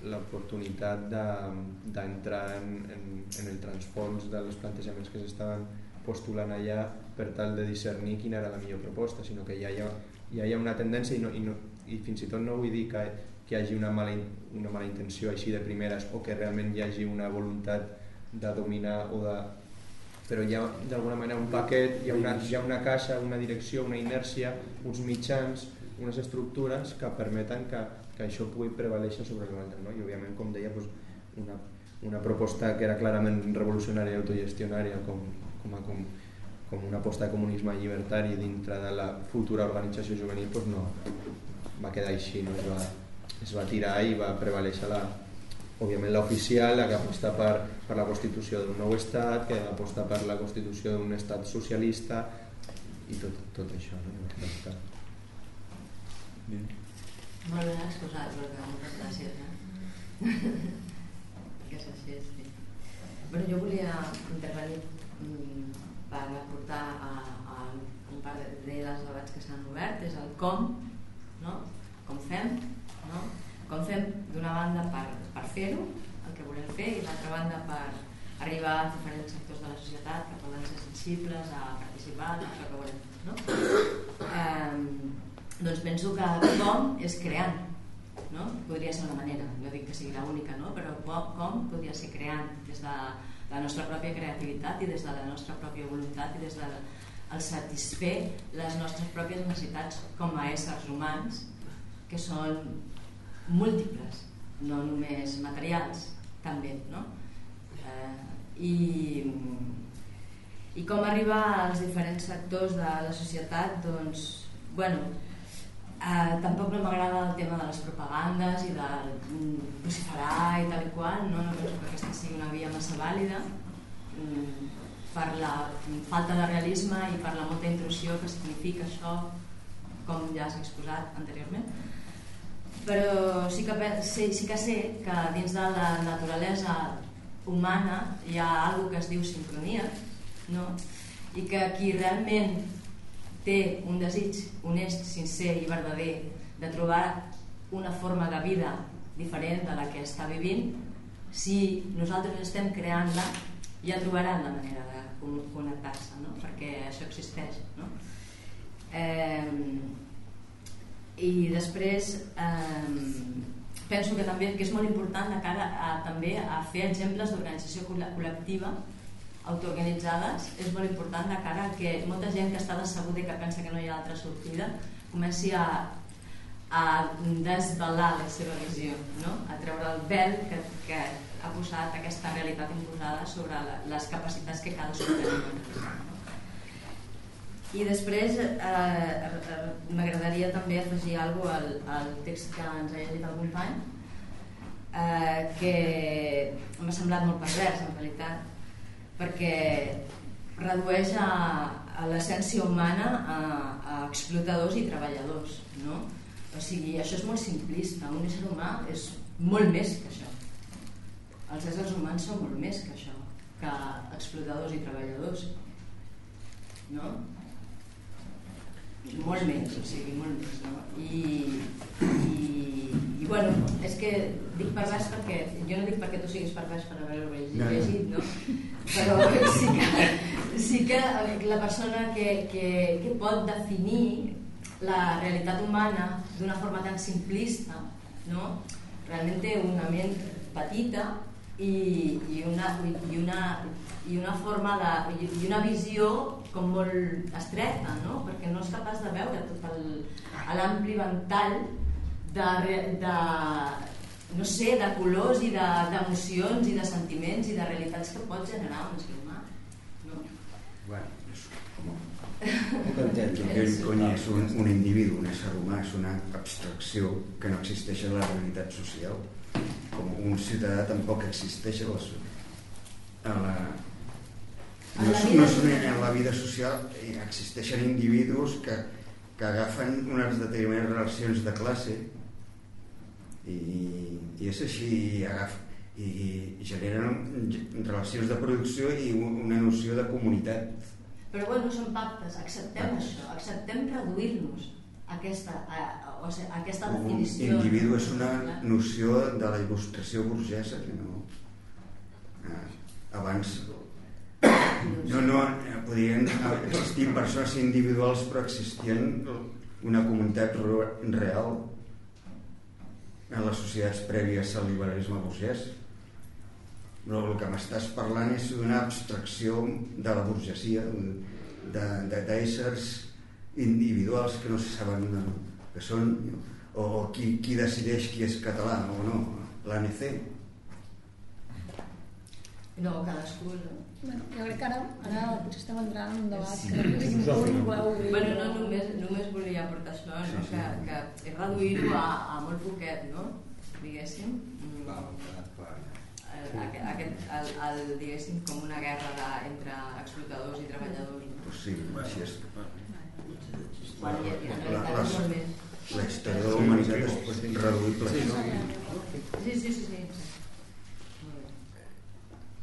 l'oportunitat d'entrar de, en, en, en el transfons dels plantejaments que s'estaven postulant allà per tal de discernir quina era la millor proposta, sinó que ja hi ha, ja hi ha una tendència i, no, i, no, i fins i tot no vull dir que, que hi hagi una mala, una mala intenció així de primeres o que realment hi hagi una voluntat de dominar o de però hi ha d'alguna manera un paquet, hi ha, una, hi ha una caixa, una direcció, una inèrcia, uns mitjans, unes estructures que permeten que, que això pugui prevaleixer sobre l'altre. No? I òbviament, com deia, doncs, una, una proposta que era clarament revolucionària i autogestionària com, com, a, com, com una aposta de comunisme llibertari dintre de la futura organització juvenil doncs no, va quedar així, no? es, va, es va tirar i va prevaleixer la, òbviament l'oficial, la que aposta per, per la constitució d'un nou estat, que aposta per la constitució d'un estat socialista i tot, tot això. No? Bien. Molt ben exposat, perquè moltes gràcies. Eh? que és així, sí. Bueno, jo volia intervenir Mm, per aportar a, a un par dels debats que s'han obert és el com, no? com fem, no? com fem d'una banda per, per fer-ho, el que volem fer, i l'altra banda per arribar a diferents sectors de la societat que poden ser sensibles a participar això que volem. No? Eh, doncs penso que com és creant, no? podria ser una manera, no dic que sigui l'única, no? però com podria ser creant des de la nostra pròpia creativitat i des de la nostra pròpia voluntat i des de el satisfer les nostres pròpies necessitats com a éssers humans que són múltiples, no només materials, també, no? Eh, i, I com arribar als diferents sectors de la societat, doncs, bueno, Eh, tampoc no m'agrada el tema de les propagandes i de vociferar i tal i qual, no, no penso que aquesta sigui una via massa vàlida mm, per la falta de realisme i per la molta intrusió que significa això, com ja s'ha exposat anteriorment. però sí que, sí, sí que sé que dins de la naturalesa humana hi ha algo que es diu sincronia no? i que qui realment té un desig honest, sincer i verdader de trobar una forma de vida diferent de la que està vivint si nosaltres estem creant-la ja trobaran la manera de connectar-se no? perquè això existeix no? eh, i després eh, penso que també que és molt important de cara a, també a fer exemples d'organització col·lectiva autoorganitzades és molt important de cara a que molta gent que està decebuda i que pensa que no hi ha altra sortida comenci a, a desvelar la seva visió no? a treure el vel que, que ha posat aquesta realitat imposada sobre la, les capacitats que cadascú tenim. I després eh, m'agradaria també afegir alguna al, al text que ens ha llegit el company eh, que m'ha semblat molt pervers en realitat perquè redueix a, a l'essència humana a, a explotadors i treballadors no? o sigui, això és molt simplista un ésser humà és molt més que això els éssers humans són molt més que això, que explotadors i treballadors. No? Molt més, o sigui, molt més. No? I, i, i bueno, és que dic pervers perquè, jo no dic perquè tu siguis pervers per haver-ho llegit, no? Però sí que, sí que la persona que, que, que pot definir la realitat humana d'una forma tan simplista, no? realment té una ment petita i, i, una, i, una, i una forma de, i una visió com molt estreta no? perquè no és capaç de veure tot l'ampli ventall de, de, no sé, de colors i d'emocions de, i de sentiments i de realitats que pot generar un ésser humà. No? bueno, és com aquell cony és un, un individu, un ésser humà és una abstracció que no existeix en la realitat social. Com un ciutadà tampoc existeix a la, a la, no, no és en la vida social existeixen individus que, que agafen unes determinades relacions de classe i, i és així agaf, i, i generen relacions de producció i una noció de comunitat però bueno, són pactes, acceptem pactes. això acceptem reduir-nos aquesta, a, o sigui, aquesta definició. Un individu és una noció de la il·lustració burgesa que no... Eh, abans no, no, podien existir persones individuals però existien una comunitat real en les societats prèvies al liberalisme burgès però el que m'estàs parlant és d'una abstracció de la burgesia d'éssers de, de, individuals que no se saben que són o qui, qui decideix qui és català o no l'ANC no, cadascú no? Bueno, jo crec que ara, ara potser estem entrant en un debat sí, que no sé quin punt voleu obrir. Bueno, no, només, només volia aportar això, no? Sí, sí. que, que és reduir-ho a, a molt poquet, no? diguéssim. Clar, clar, clar. El, aquest, aquest, el, el, diguéssim, com una guerra de, entre explotadors i treballadors. Pues sí, així és. Quan hi, és molt més. La història de la humanitat és reduïble. Sí, sí, sí. sí, sí.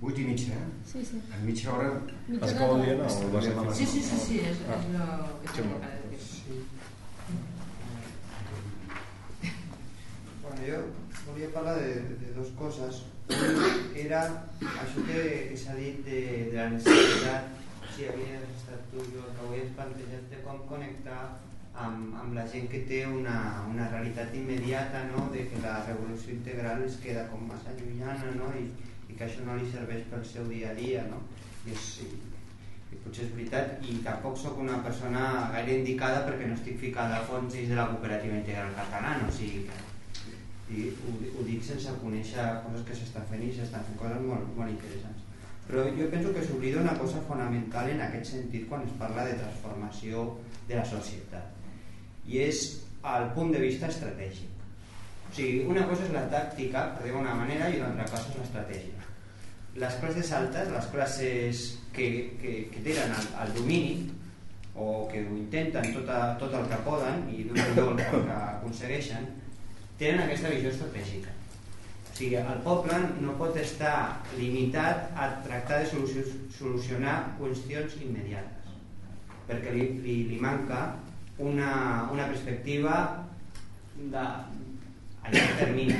8 i mitja, eh? Sí, sí. En mitja hora... Has acabat dient o vas a Sí, sí, sí, sí, és, és lo que que dir. Sí. Bueno, jo volia parlar de, de dos coses. Era això que, s'ha dit de, de la necessitat si havies estat tu jo que avui has plantejat de com connectar amb, amb la gent que té una, una realitat immediata no? de que la revolució integral es queda com massa llunyana no? I que això no li serveix pel seu dia a dia no? I, és, i, i potser és veritat i tampoc sóc una persona gaire indicada perquè no estic ficada a fons dins de la cooperativa integral catalana o sigui que i ho, ho dic sense conèixer coses que s'estan fent i s'estan fent coses molt, molt interessants. Però jo penso que s'oblida una cosa fonamental en aquest sentit quan es parla de transformació de la societat i és el punt de vista estratègic. O sigui, una cosa és la tàctica per dir una manera i una altra cosa és l'estratègia les classes altes, les classes que, que, que tenen el, el domini o que ho intenten tot, a, tot el que poden i d'un millor el que aconsegueixen tenen aquesta visió estratègica. O sigui, el poble no pot estar limitat a tractar de solucionar qüestions immediates, perquè li, li, li manca una, una perspectiva de, a llarg termini.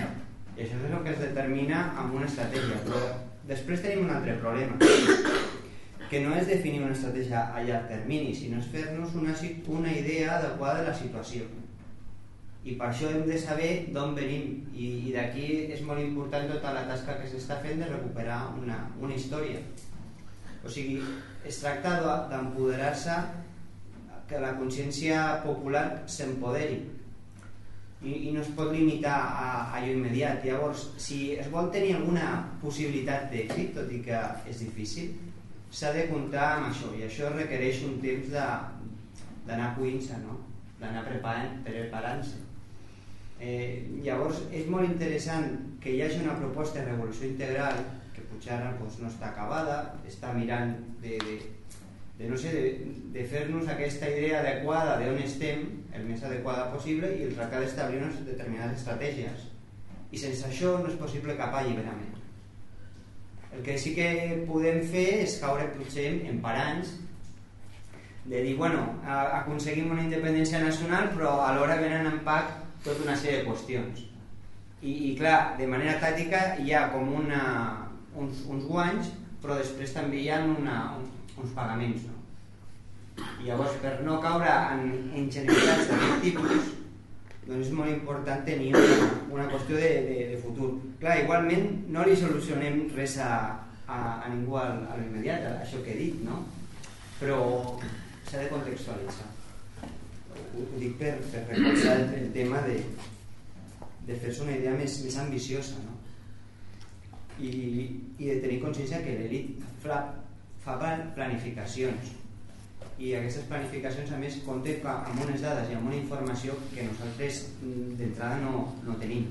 I això és el que es determina amb una estratègia. Però després tenim un altre problema, que no és definir una estratègia a llarg termini, sinó és fer-nos una, una idea adequada de la situació. I per això hem de saber d'on venim i, i d'aquí és molt important tota la tasca que s'està fent de recuperar una, una història. O sigui, es tracta d'empoderar-se que la consciència popular s'empoderi i, i no es pot limitar a, a allò immediat. Llavors, si es vol tenir alguna possibilitat d'èxit, tot i que és difícil s'ha de comptar amb això. I això requereix un temps d'anar cuint-se no? d'anar preparant-se. Preparant Eh, llavors és molt interessant que hi hagi una proposta de revolució integral que potser ara doncs, no està acabada, està mirant de, de, de, no sé, de, de fer-nos aquesta idea adequada d'on estem, el més adequada possible, i el tractar d'establir unes determinades estratègies. I sense això no és possible cap alliberament. El que sí que podem fer és caure potser en paranys de dir, bueno, aconseguim una independència nacional però alhora venen en pac tota una sèrie de qüestions. I, i clar, de manera tàctica hi ha com una, uns, uns guanys, però després també hi ha una, un, uns pagaments. No? I llavors, per no caure en, en generalitats d'aquest tipus, doncs és molt important tenir una, una qüestió de, de, de futur. Clar, igualment no li solucionem res a, a, a ningú a, l'immediat, això que he dit, no? Però s'ha de contextualitzar ho, ho dic per, per recolzar el, el tema de, de fer-se una idea més, més ambiciosa no? I, i de tenir consciència que l'elit fa planificacions i aquestes planificacions a més compte amb unes dades i amb una informació que nosaltres mm, d'entrada no, no tenim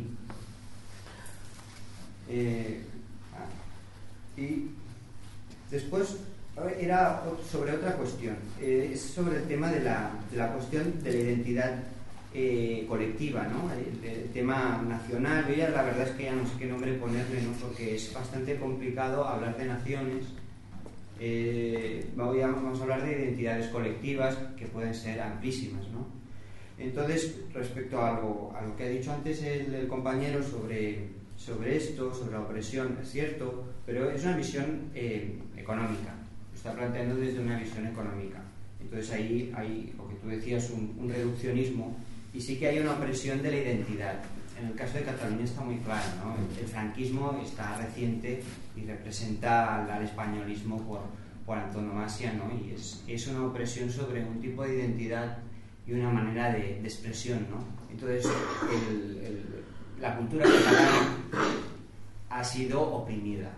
eh, ah, i era sobre otra cuestión, eh, es sobre el tema de la, la cuestión de la identidad eh, colectiva, ¿no? El, el, tema nacional, yo ya la verdad es que ya no sé qué nombre ponerle, ¿no? Porque es bastante complicado hablar de naciones. Eh, vamos a hablar de identidades colectivas que pueden ser amplísimas, ¿no? Entonces, respecto a lo, a lo que ha dicho antes el, el compañero sobre, sobre esto, sobre la opresión, es cierto, pero es una visión eh, económica está planteando desde una visión económica. Entonces ahí hay lo que tú decías, un, un reduccionismo y sí que hay una opresión de la identidad. En el caso de Cataluña está muy claro, ¿no? el, el franquismo está reciente y representa al, al españolismo por, por antonomasia ¿no? y es, es, una opresión sobre un tipo de identidad y una manera de, de expresión. ¿no? Entonces el, el, la cultura catalana ha sido oprimida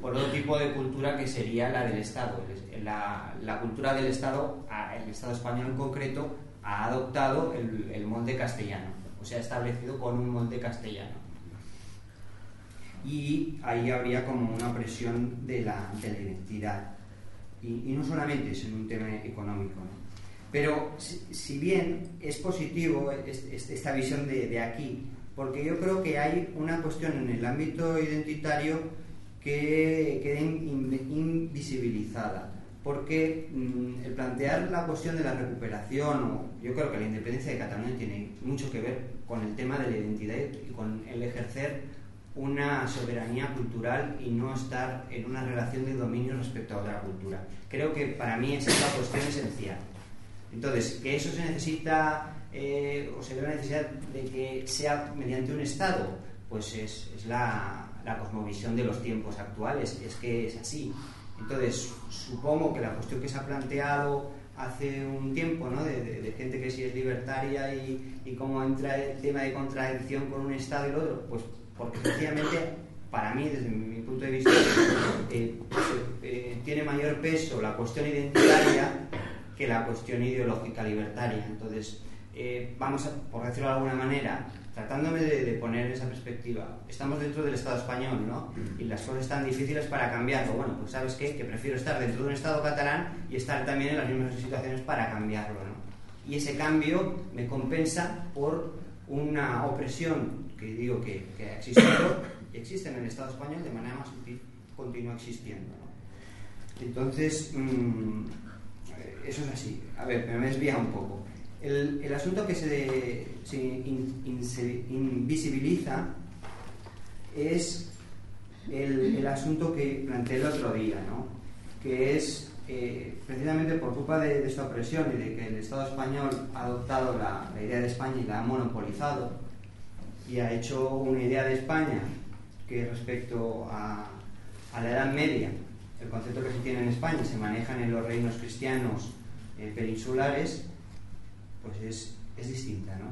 por otro tipo de cultura que sería la del Estado. La, la cultura del Estado, el Estado español en concreto, ha adoptado el, el molde castellano, o sea, establecido con un molde castellano. Y ahí habría como una presión de la, de la identidad. Y, y, no solamente es en un tema económico. ¿no? Pero si, si, bien es positivo esta visión de, de aquí, porque yo creo que hay una cuestión en el ámbito identitario que quede invisibilizada. Porque mmm, el plantear la cuestión de la recuperación, o yo creo que la independencia de Cataluña tiene mucho que ver con el tema de la identidad y con el ejercer una soberanía cultural y no estar en una relación de dominio respecto a otra cultura. Creo que para mí esa es la cuestión esencial. Entonces, que eso se necesita eh, o se ve la necesidad de que sea mediante un Estado, pues es, es la, la cosmovisión de los tiempos actuales, es que es así. Entonces, supongo que la cuestión que se ha planteado hace un tiempo, ¿no? de, de, de gente que sí es libertaria y, y, cómo entra el tema de contradicción con un Estado y el otro, pues porque sencillamente, para mí, desde mi, punto de vista, eh, eh, tiene mayor peso la cuestión identitaria que la cuestión ideológica libertaria. Entonces, eh, vamos a, por decirlo de alguna manera, tratándome de, de, poner esa perspectiva, estamos dentro del Estado español, ¿no? Y las cosas están difíciles para cambiarlo. Bueno, pues ¿sabes qué? Que prefiero estar dentro de un Estado catalán y estar también en las mismas situaciones para cambiarlo, ¿no? Y ese cambio me compensa por una opresión que digo que, que ha existido y existe en el Estado español de manera más sutil, continúa existiendo. ¿no? Entonces, mmm, eso es así. A ver, me he desviado un poco. El, el asunto que se, se, in, in, invisibiliza es el, el, asunto que planteé el otro día, ¿no? que es eh, precisamente por culpa de, de, esta opresión y de que el Estado español ha adoptado la, la, idea de España y la ha monopolizado y ha hecho una idea de España que respecto a, la Edad Media, el concepto que se tiene en España se manejan en los reinos cristianos eh, peninsulares, pues es, distinta, ¿no?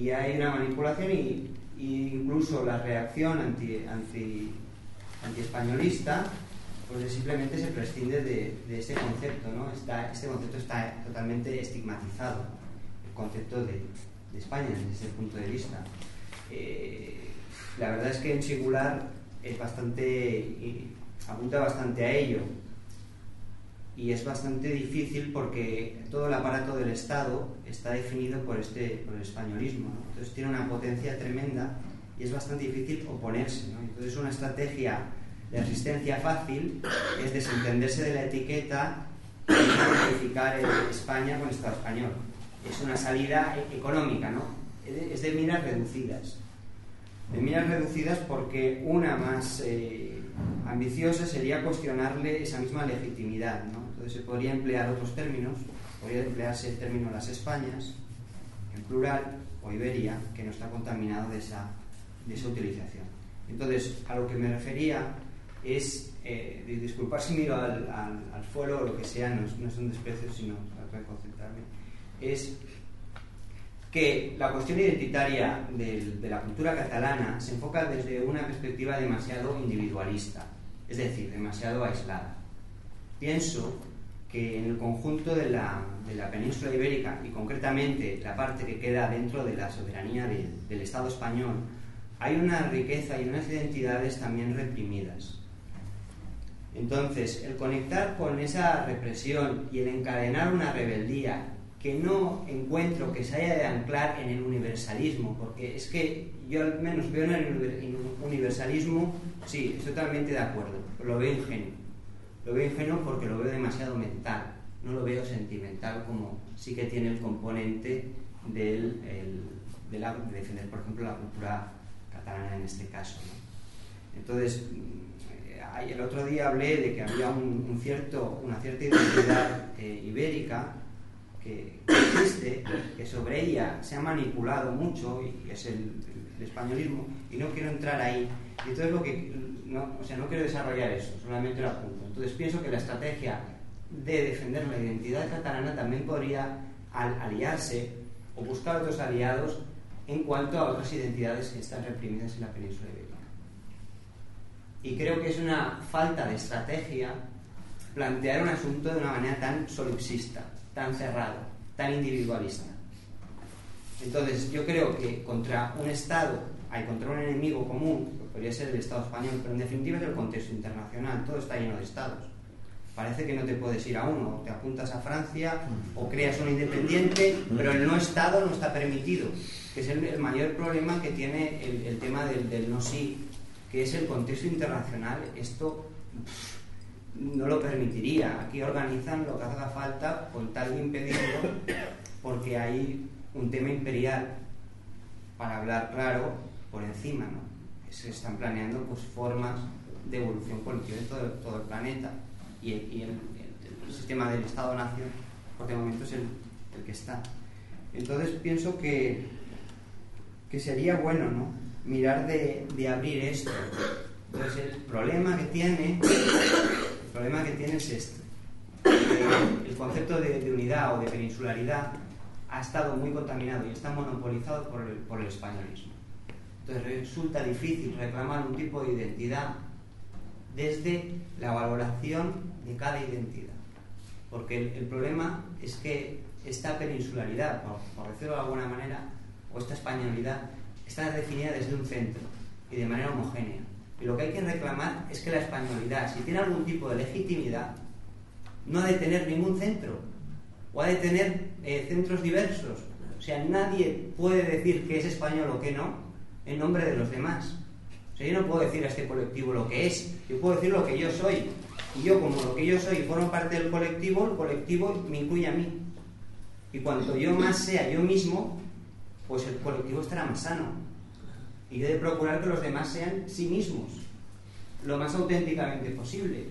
Y hay una manipulación y, incluso la reacción anti, anti, anti-españolista pues simplemente se prescinde de, de este concepto, ¿no? Este concepto está totalmente estigmatizado, el concepto de, de España desde ese punto de vista. Eh, la verdad es que en singular es bastante, apunta bastante a ello y es bastante difícil porque todo el aparato del Estado está definido por, este, por el españolismo, ¿no? entonces tiene una potencia tremenda y es bastante difícil oponerse. ¿no? Entonces una estrategia de asistencia fácil es desentenderse de la etiqueta y identificar España con Estado español. Es una salida económica, ¿no? Es de miras reducidas. De miras reducidas porque una más eh, ambiciosa sería cuestionarle esa misma legitimidad, ¿no? Entonces se podría emplear otros términos, podría emplearse el término las Españas, en plural, o Iberia, que no está contaminado de esa, de esa utilización. Entonces, a lo que me refería es, eh, disculpar si miro al, al, al, o lo que sea, no no es un desprecio, sino para concentrarme, es que la cuestión identitaria de, de, la cultura catalana se enfoca desde una perspectiva demasiado individualista, es decir, demasiado aislada. Pienso que en el conjunto de la, de la península ibérica y concretamente la parte que queda dentro de la soberanía de, del Estado español, hay una riqueza y unas identidades también reprimidas. Entonces, el conectar con esa represión y el encadenar una rebeldía que no encuentro que se haya de anclar en el universalismo, porque es que yo al menos veo en el universalismo, sí, estoy totalmente de acuerdo, lo veo ingenuo. Lo veo ingenuo porque lo veo demasiado mental, no lo veo sentimental como sí que tiene el componente del, el, de, defender, por ejemplo, la cultura catalana en este caso. ¿no? Entonces, el otro día hablé de que había un, un cierto, una cierta identidad eh, ibérica que, existe, que sobre ella se ha manipulado mucho y es el, el, españolismo y no quiero entrar ahí. Y entonces lo que, no, o sea, no quiero desarrollar eso, solamente lo apunto. Entonces pienso que la estrategia de defender la identidad catalana también podría al, aliarse o buscar otros aliados en cuanto a otras identidades que están reprimidas en la península ibérica. Y creo que es una falta de estrategia plantear un asunto de una manera tan solipsista, tan cerrado, tan individualista. Entonces, yo creo que contra un Estado, hay contra un enemigo común, que podría ser el Estado español, pero en definitiva es el contexto internacional, todo está lleno de Estados. Parece que no te puedes ir a uno, te apuntas a Francia o creas un independiente, pero el no Estado no está permitido, que es el, el mayor problema que tiene el, el tema del, del no sí que es el contexto internacional, esto no lo permitiría. Aquí organizan lo que haga falta con tal de impedirlo, porque hay un tema imperial, para hablar claro, por encima. ¿no? Se están planeando pues, formas de evolución política de todo, el planeta y, el, sistema del Estado-Nación, por de momento, es el, que está. Entonces pienso que, que sería bueno, ¿no? mirar de, de, abrir esto. Entonces el problema que tiene, problema que tiene es este. El concepto de, unidad o de peninsularidad ha estado muy contaminado y está monopolizado por el, el españolismo. Entonces resulta difícil reclamar un tipo de identidad desde la valoración de cada identidad. Porque el, el problema es que esta peninsularidad, por, por decirlo de alguna manera, o esta españolidad, está definida desde un centro y de manera homogénea. Y lo que hay que reclamar es que la españolidad, si tiene algún tipo de legitimidad, no ha de tener ningún centro, o ha de tener eh, centros diversos, sea, nadie puede decir que es español o que no en nombre de los demás. O sea, yo no puedo decir a este colectivo lo que es, yo puedo decir lo que yo soy. Y yo, como lo que yo soy, formo parte del colectivo, el colectivo me incluye a mí. Y cuanto yo más sea yo mismo, pues el colectivo estará más sano. Y yo he de procurar que los demás sean sí mismos, lo más auténticamente posible.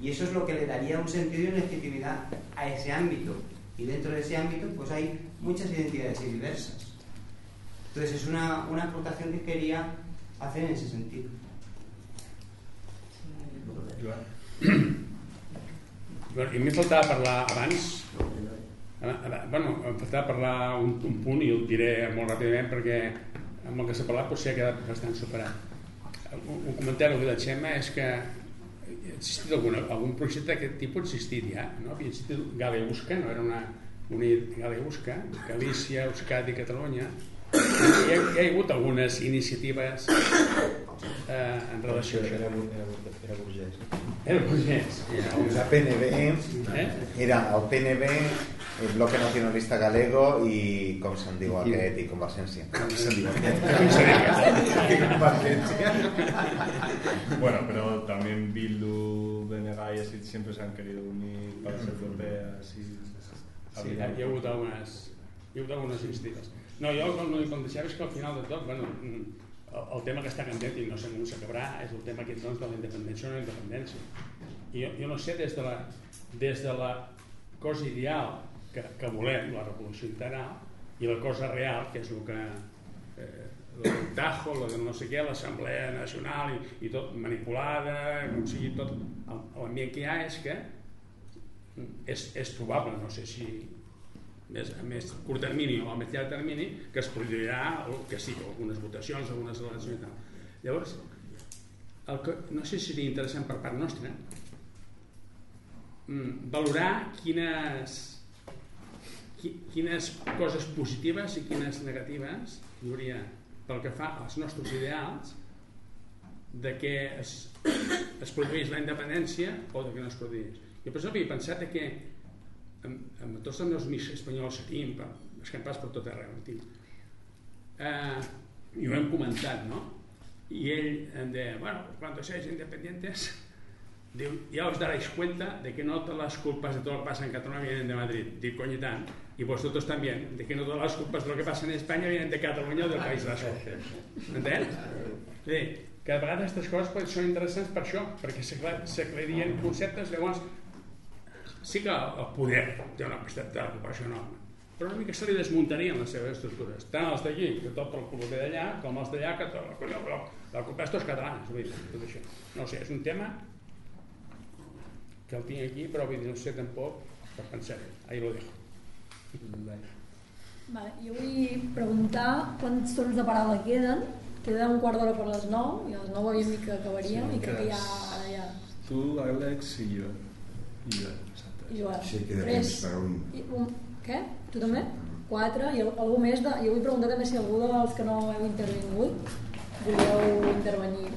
Y eso es lo que le daría un sentido y legitimidad a ese ámbito. Y dentro de ese ámbito, pues hay muchas identidades diversas. Entonces es una, una aportación que quería hacer en ese sentido. Bueno, I a mi faltava parlar abans bueno, em faltava parlar un, un punt i el diré molt ràpidament perquè amb el que s'ha parlat potser ha quedat bastant superat un, comentari que la Xema és que ha existit alguna, algun projecte d'aquest tipus ha existit ja no? havia existit Gale Busca no era una, una Gale Busca Galícia, Euskadi, Catalunya hi ha, hi ha hagut algunes iniciatives eh, en relació a això. Era, era, era burgès. Era burgès. La PNB, Eh? era el PNB, el Bloque Nacionalista Galego i com se'n diu aquest, i Convergència. Com se'n diu aquest? I Convergència. Bueno, pero también Bildu, BNG y así siempre se han querido unir para ser europeas y... Sí, hi ha, hi ha hagut algunes, hi ha hagut algunes iniciatives. No, jo com, com deixava és que al final de tot, bueno, el, el tema que està candent i no sé com s'acabarà és el tema aquest doncs, de la independència o no independència. I jo, jo no sé des de la, des de la cosa ideal que, que volem, la revolució integral, i la cosa real, que és el que eh, el Tajo, de no sé què, l'Assemblea Nacional i, i tot manipulada, com sigui tot l'ambient que hi ha és que és, és probable, no sé si més, a més curt termini o a més llarg termini que es produirà el que sí, algunes votacions, algunes eleccions i tal. Llavors, el que, no sé si seria interessant per part nostra mm, valorar quines qui, quines coses positives i quines negatives hi hauria pel que fa als nostres ideals de que es, es produís la independència o de que no es produís. Jo per això havia pensat que amb, amb tots els meus espanyols que tinc, per, escampats per tot arreu. Eh, i ho hem comentat, no? I ell em deia, bueno, cuando seáis independientes, diu, ya os daréis cuenta de que no todas las culpas de todo lo que pasa en Cataluña vienen de Madrid. Dic, coño, y tant. Y vosotros también, de que no todas las culpas de lo que pasa en España vienen de Cataluña o del País Vasco. Entens? Sí, que a vegades aquestes coses pues, són interessants per això, perquè s'aclarien conceptes, llavors sí que el poder té una capacitat de recuperació enorme però una mica se li desmuntarien les seves estructures tant els d'allí, que tot el club ve d'allà com els d'allà, que tot el però la culpa és tots catalans vull dir, tot això. no sé, és un tema que el tinc aquí però vull dir, no sé tampoc per pensar ahí lo dejo Vale, jo vull preguntar quants torns de paraula queden queda un quart d'hora per les 9 i a les 9 havíem dit que acabaríem Sí, i crec que ja, ara ja Tú, Alex y yo. Y yo, exacto. i Joan Sí, queda Tres. temps per un. I un... què? tu també? 4 i al- algú més de... jo vull preguntar també si algú dels que no heu intervingut voleu intervenir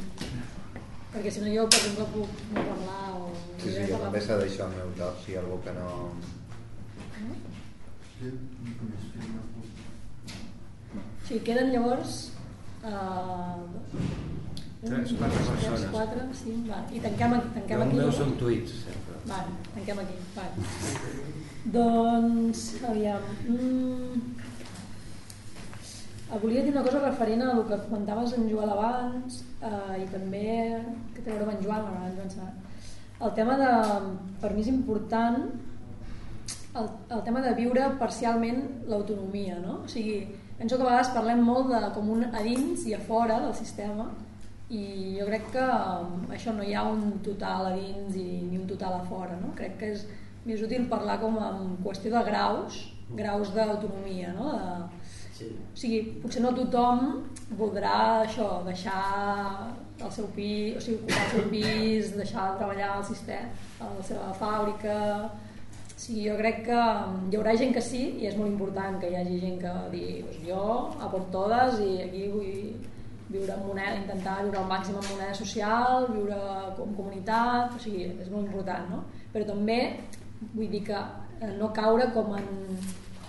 perquè si no jo per exemple puc no parlar o Sí, sí, jo també s'ha deixat el meu torn, si hi ha algú que no... Sí, queden llavors uh, Tres, quatre persones. 4, 5, va. I tanquem, tanquem aquí. el meu llavors? són tuits, sempre. Vale, tanquem aquí. Vale. doncs, aviam... Mm, eh, volia dir una cosa referent a el que comentaves en Joel abans eh, i també que té a veure amb en Joan, en. El tema de, per mi és important el, el tema de viure parcialment l'autonomia, no? O sigui, penso que a vegades parlem molt de com un a dins i a fora del sistema i jo crec que um, això no hi ha un total a dins i ni un total a fora, no? Crec que és més útil parlar com en qüestió de graus, graus d'autonomia, no? De, Sí. o sigui, potser no tothom voldrà això, deixar el seu pis, o sigui, ocupar el seu pis, deixar de treballar al sistema, a la seva fàbrica... Sigui, jo crec que mm, hi haurà gent que sí, i és molt important que hi hagi gent que digui pues jo a por todas i aquí vull viure en moneda, intentar viure al màxim en moneda social, viure com comunitat, o sigui, és molt important, no? Però també vull dir que eh, no caure com en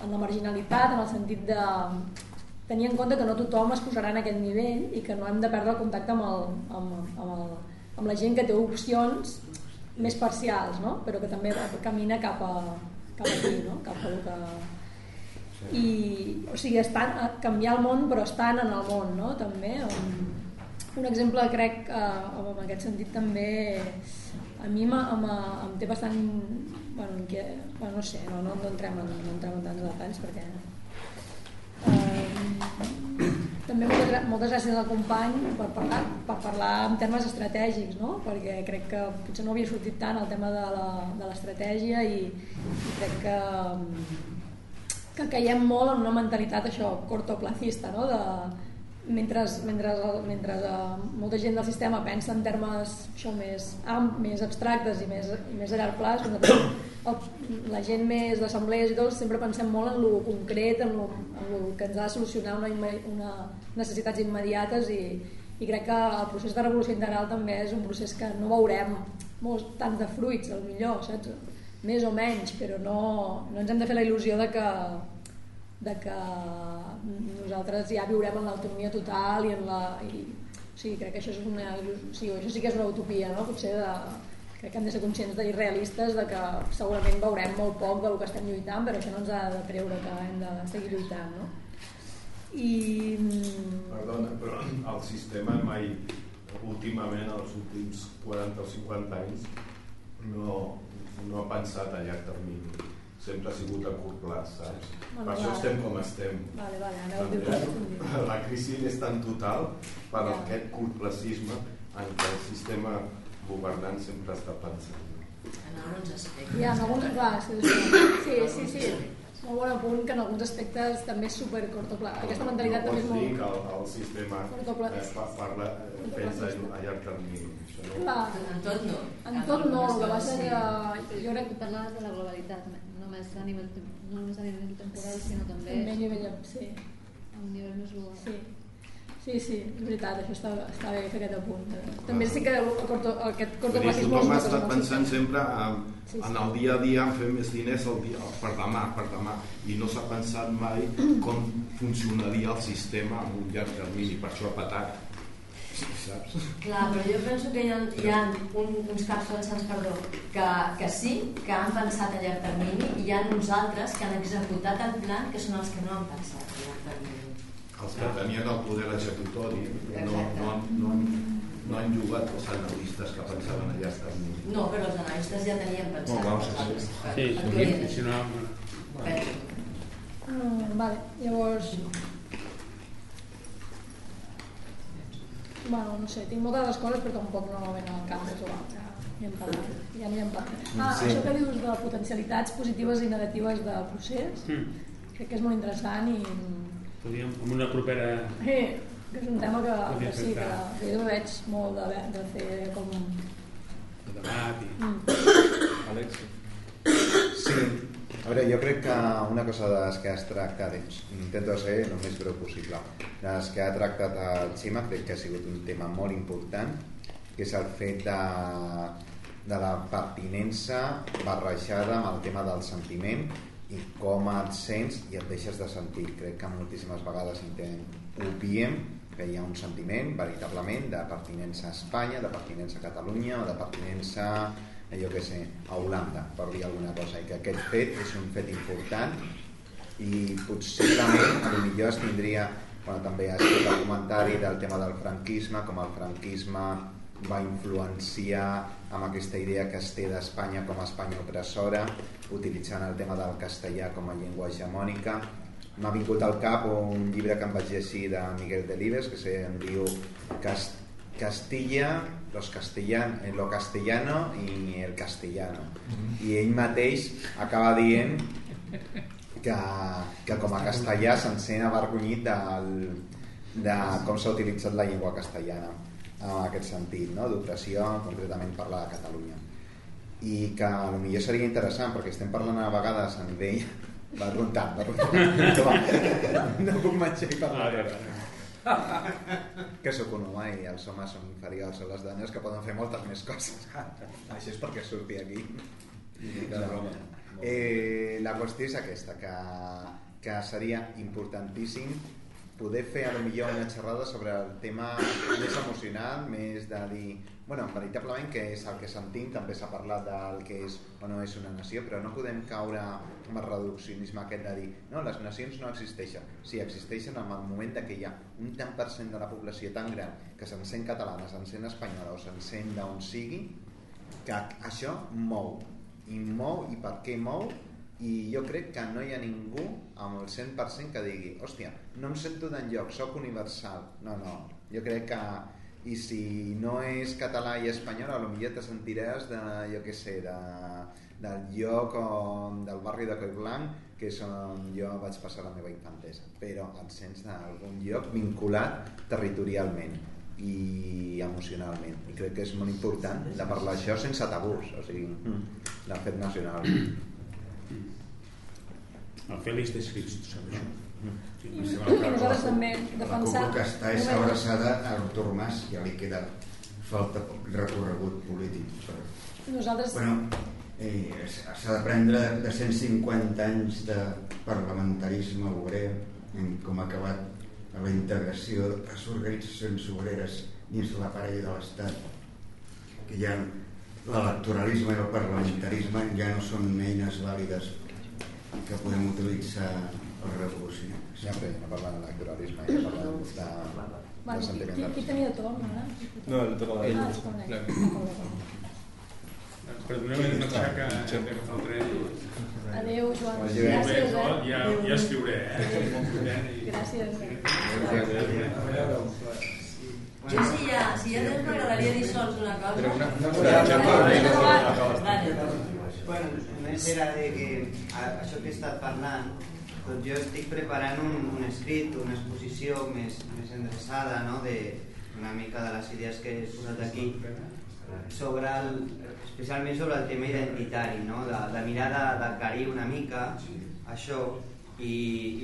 en la marginalitat, en el sentit de tenir en compte que no tothom es posarà en aquest nivell i que no hem de perdre el contacte amb, el, amb, amb, el, amb la gent que té opcions més parcials, no? però que també camina cap, a, cap aquí, no? cap a que... I, o sigui, estan a canviar el món, però estan en el món, no? també. Un exemple, crec, eh, en aquest sentit també, a mi em, em té bastant... Bueno, que, bueno, no sé, no, no, no, entrem en, no entrem en tants detalls perquè també moltes, gràcies al company per parlar, per parlar en termes estratègics, no? perquè crec que potser no havia sortit tant el tema de l'estratègia i, i crec que, que caiem molt en una mentalitat això cortoplacista, no? de, mentre, mentre, mentre uh, molta gent del sistema pensa en termes això, més, amb, més abstractes i més, i més a llarg plaç, la gent més d'assemblees i tot sempre pensem molt en lo concret, en lo, en lo que ens ha de solucionar una, una necessitats immediates i, i crec que el procés de revolució integral també és un procés que no veurem molts, tants de fruits, al millor, saps? més o menys, però no, no ens hem de fer la il·lusió de que, de que nosaltres ja viurem en l'autonomia total i en la... I, o sigui, crec que això, és una, o sigui, això sí que és una utopia, no? potser de, crec que hem de ser conscients d'irrealistes de que segurament veurem molt poc del que estem lluitant, però això no ens ha de treure que hem de seguir lluitant. No? I... Perdona, però el sistema mai, últimament, els últims 40 o 50 anys, no, no ha pensat a llarg termini sempre ha sigut a curt plaç, saps? Bueno, per això vale. estem com estem. Vale, vale, ara ho La crisi és tan total per ja. aquest curtplacisme en què el sistema governant sempre està pensant. En alguns aspectes. Ja, en alguns aspectes. Sí, sí, sí. Molt bon apunt que en alguns aspectes també és super cortopla. Aquesta mentalitat no també és molt... No dir que el, el sistema eh, parla, eh, pensa a llarg termini. No. En tot no. En tot no, el que passa que jo crec que parlaves de la globalitat només a nivell, no només a nivell temporal, sinó també, també a nivell, sí. a un nivell més global. Sí. Sí, sí, és veritat, això està, està bé fer aquest apunt. També sí que el, corto, aquest cortoplacisme... Tothom ha estat pensant sempre en, sí, sí. en el dia a dia, en fer més diners el dia, per demà, per demà, i no s'ha pensat mai com funcionaria el sistema en un llarg termini, per això ha patat saps? Clar, però jo penso que hi ha, hi ha un, uns caps pensants, perdó, que, que sí, que han pensat a llarg termini, i hi ha uns altres que han executat el plan que són els que no han pensat a llarg termini. Els que tenien el poder executori no, no, no, no han jugat els analistes que pensaven a llarg termini. No, però els analistes ja tenien pensat. Oh, vamos a sí, sí, sí, si no... Bueno. Mm, vale, llavors Bueno, no sé, tinc moltes coses però tampoc no ven al cap de trobar. Ja, parlat, ja n'hi hem parlat. Ah, sí. això que dius de potencialitats positives i negatives del procés, mm. crec que és molt interessant i... Podríem, amb una propera... Sí, que és un tema que, que sí, que, que jo veig molt de, de fer com... De debat i... Mm. Àlex? Sí, a veure, jo crec que una cosa de les que has tractat, intento ser el més breu possible, de les que ha tractat el Xima, crec que ha sigut un tema molt important, que és el fet de, de la pertinença barrejada amb el tema del sentiment i com et sents i et deixes de sentir. Crec que moltíssimes vegades obviem que hi ha un sentiment veritablement de pertinença a Espanya, de pertinença a Catalunya o de pertinença jo que sé, a Holanda, per dir alguna cosa, i que aquest fet és un fet important i possiblement, millor es tindria, bueno, també has fet el comentari del tema del franquisme, com el franquisme va influenciar amb aquesta idea que es té d'Espanya com a Espanya opressora, utilitzant el tema del castellà com a llengua hegemònica. M'ha vingut al cap un llibre que em vaig llegir de Miguel Delibes, que se diu Cast Castilla los castellan, en lo castellano i el castellano. I ell mateix acaba dient que, que com a castellà. se'n sent avergonyit del, de com s'ha utilitzat la llengua castellana en aquest sentit, no? d'opressió concretament parlar de Catalunya. I que potser seria interessant perquè estem parlant a vegades a nivell va runtant, va runtant no puc menjar i parlar que sóc un home i els homes són inferiors a les dones que poden fer moltes més coses. Això és perquè surti aquí. No, Eh, la qüestió és aquesta, que, que seria importantíssim poder fer a lo millor una xerrada sobre el tema més emocional, més de dir, bueno, veritablement que és el que sentim, també s'ha parlat del que és o no és una nació, però no podem caure en el reduccionisme aquest de dir, no, les nacions no existeixen. Sí, existeixen en el moment de que hi ha un tant per cent de la població tan gran que s'encén catalana, s'encén espanyola o s'encén d'on sigui, que això mou. I mou, i per què mou? I jo crec que no hi ha ningú amb el 100% que digui hòstia, no em sento d'enlloc, sóc universal. No, no, jo crec que i si no és català i espanyol a lo millor te sentiràs de, jo què sé, de, del lloc on, del barri de Collblanc que és on jo vaig passar la meva infantesa. Però et sents d'algun lloc vinculat territorialment i emocionalment. I crec que és molt important de parlar això sense tabús o sigui, del fet nacional el Fèlix té escrits sobre això. I nosaltres també La defensar... CUP que està és abraçada a Artur Mas, ja li queda falta recorregut polític. Però, Nosaltres... bueno, eh, s'ha d'aprendre de 150 anys de parlamentarisme obrer en com ha acabat la integració de les organitzacions obreres dins l'aparell de l'Estat que ja l'electoralisme i el parlamentarisme ja no són eines vàlides que podem utilitzar els revolucionaris. Ja, però no parlant d'electoralisme, ja parlant de, de qui, sentiment qui, de... qui tenia torn ara? No, el a ell. Ah, és com ell. Ah, perdó, perdó. Perdoneu una cosa que hem d'agafar el tren. Adéu, Joan. Adéu. Gràcies, eh? Ja, ja escriuré, eh? Gràcies. Jo si ja, si ja tens m'agradaria dir sols una cosa. Però una, una Vale. Bueno, només era de que això que he estat parlant, doncs jo estic preparant un, un escrit, una exposició més, més endreçada, no? de, una mica de les idees que he posat aquí, sobre el, especialment sobre el tema identitari, no? de, de mirar de, del Cari una mica, això, i,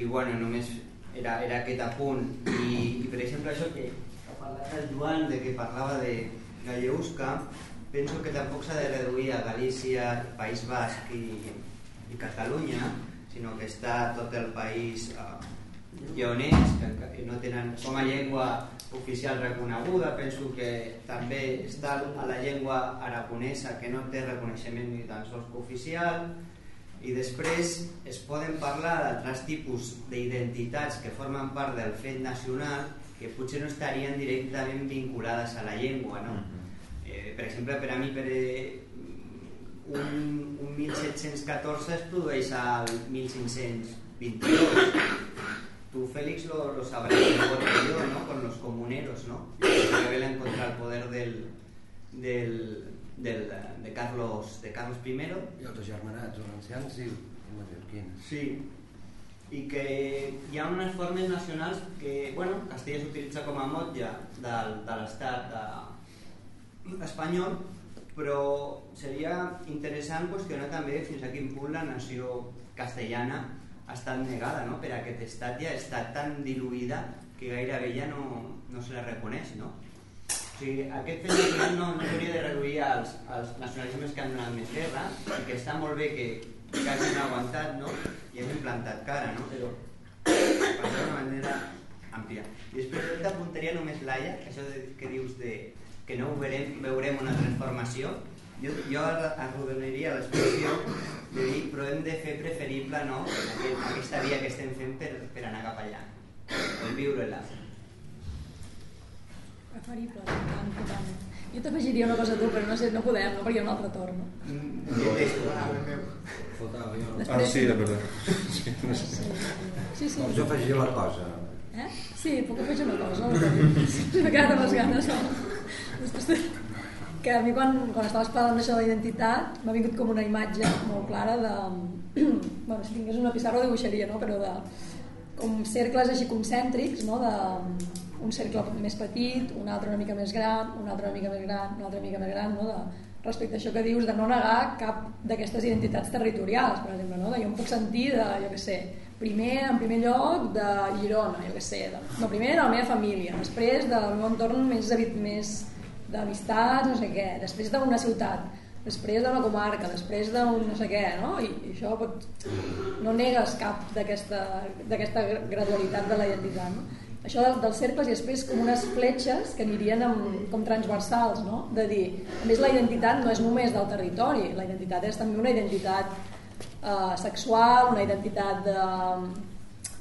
i bueno, només era, era aquest apunt. I, I per exemple això que ha parlat el Joan, de que parlava de Galleusca, penso que tampoc s'ha de reduir a Galícia, País Basc i, i Catalunya, sinó que està tot el país eh, lleonès, que, no tenen com a llengua oficial reconeguda, penso que també està a la llengua aragonesa que no té reconeixement ni tan sols oficial, i després es poden parlar d'altres tipus d'identitats que formen part del fet nacional que potser no estarien directament vinculades a la llengua, no? Eh, per exemple, per a mi per, eh, un, un 1714 es produeix al 1522. Tú, Félix, lo, lo sabrás mejor que yo, ¿no? Con los comuneros, ¿no? Que se rebelan contra el poder del, del, del, de, Carlos, de Carlos I. I els germanats valencians i mallorquins. Sí, i que hi ha unes formes nacionals que, bueno, Castella s'utilitza com a motlla del, de l'estat de, espanyol, però seria interessant qüestionar també fins a quin punt la nació castellana ha estat negada no? per aquest estat ja ha estat tan diluïda que gairebé ja no, no se la reconeix no? o sigui, aquest nacional no, no s'hauria de reduir als, als nacionalismes que han donat més guerra i que està molt bé que, que hagin aguantat no? i hagin plantat cara no? però per d'una manera àmplia i després jo t'apuntaria només Laia això de, que dius de, que no veurem, veurem una transformació jo, jo arrodoniria l'expressió de dir però hem de fer preferible no, aquest, aquesta via que estem fent per, per anar cap allà el viure-la Preferible, tant, tant. Jo t'afegiria una cosa a tu, però no sé, no podem, no? perquè hi ha un altre torn. No? Faltava jo. Ah, sí, de veritat. Sí, no sé. Sí, sí. Jo afegia la cosa. Eh? Sí, puc afegir una cosa. M'he quedat amb les ganes. No? Que a mi quan, quan estaves parlant d'això de la identitat m'ha vingut com una imatge molt clara de... bueno, si tingués una pissarra ho dibuixaria, no? però de com cercles així concèntrics, no? de un cercle més petit, un altre una mica més gran, un altre una mica més gran, un altre una mica més gran, no? de, respecte a això que dius de no negar cap d'aquestes identitats territorials, per exemple, no? de jo em puc sentir de, jo què sé, primer, en primer lloc, de Girona, jo què sé, de, no, primer de la meva família, després del meu entorn més, més d'amistats, no sé què, després d'una ciutat després d'una comarca, després d'un no sé què, no? I, i això pot... no negues cap d'aquesta gradualitat de la identitat, no? Això del, dels cercles i després com unes fletxes que anirien amb, com transversals, no? De dir, a més la identitat no és només del territori, la identitat és també una identitat eh, sexual, una identitat de,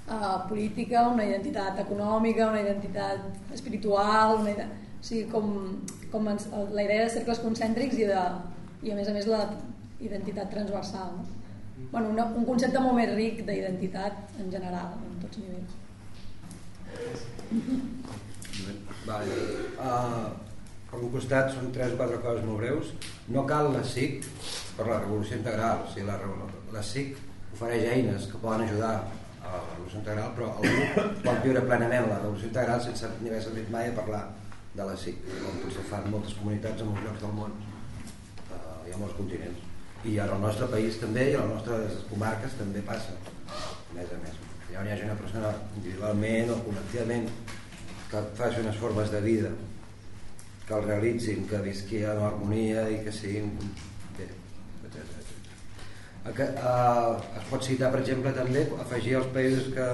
eh, política, una identitat econòmica, una identitat espiritual, una identitat, o sigui, com, com ens, la idea de cercles concèntrics i, de, i a més a més la identitat transversal. No? Bueno, una, un concepte molt més ric d'identitat en general, en tots nivells. Vale. Uh, per un costat són tres o quatre coses molt breus. No cal la SIC per la revolució integral. O sigui, la, la SIC ofereix eines que poden ajudar a la revolució integral, però algú pot viure plenament la revolució integral sense ni haver sentit mai a parlar de la SIC, com potser fan moltes comunitats en molts llocs del món uh, i a molts continents. I al nostre país també i a les nostres comarques també passa, a més a més. Ja hi hagi una persona individualment o col·lectivament que faci unes formes de vida que el realitzin, que visqui en harmonia i que siguin bé, que, uh, es pot citar per exemple també afegir els països que,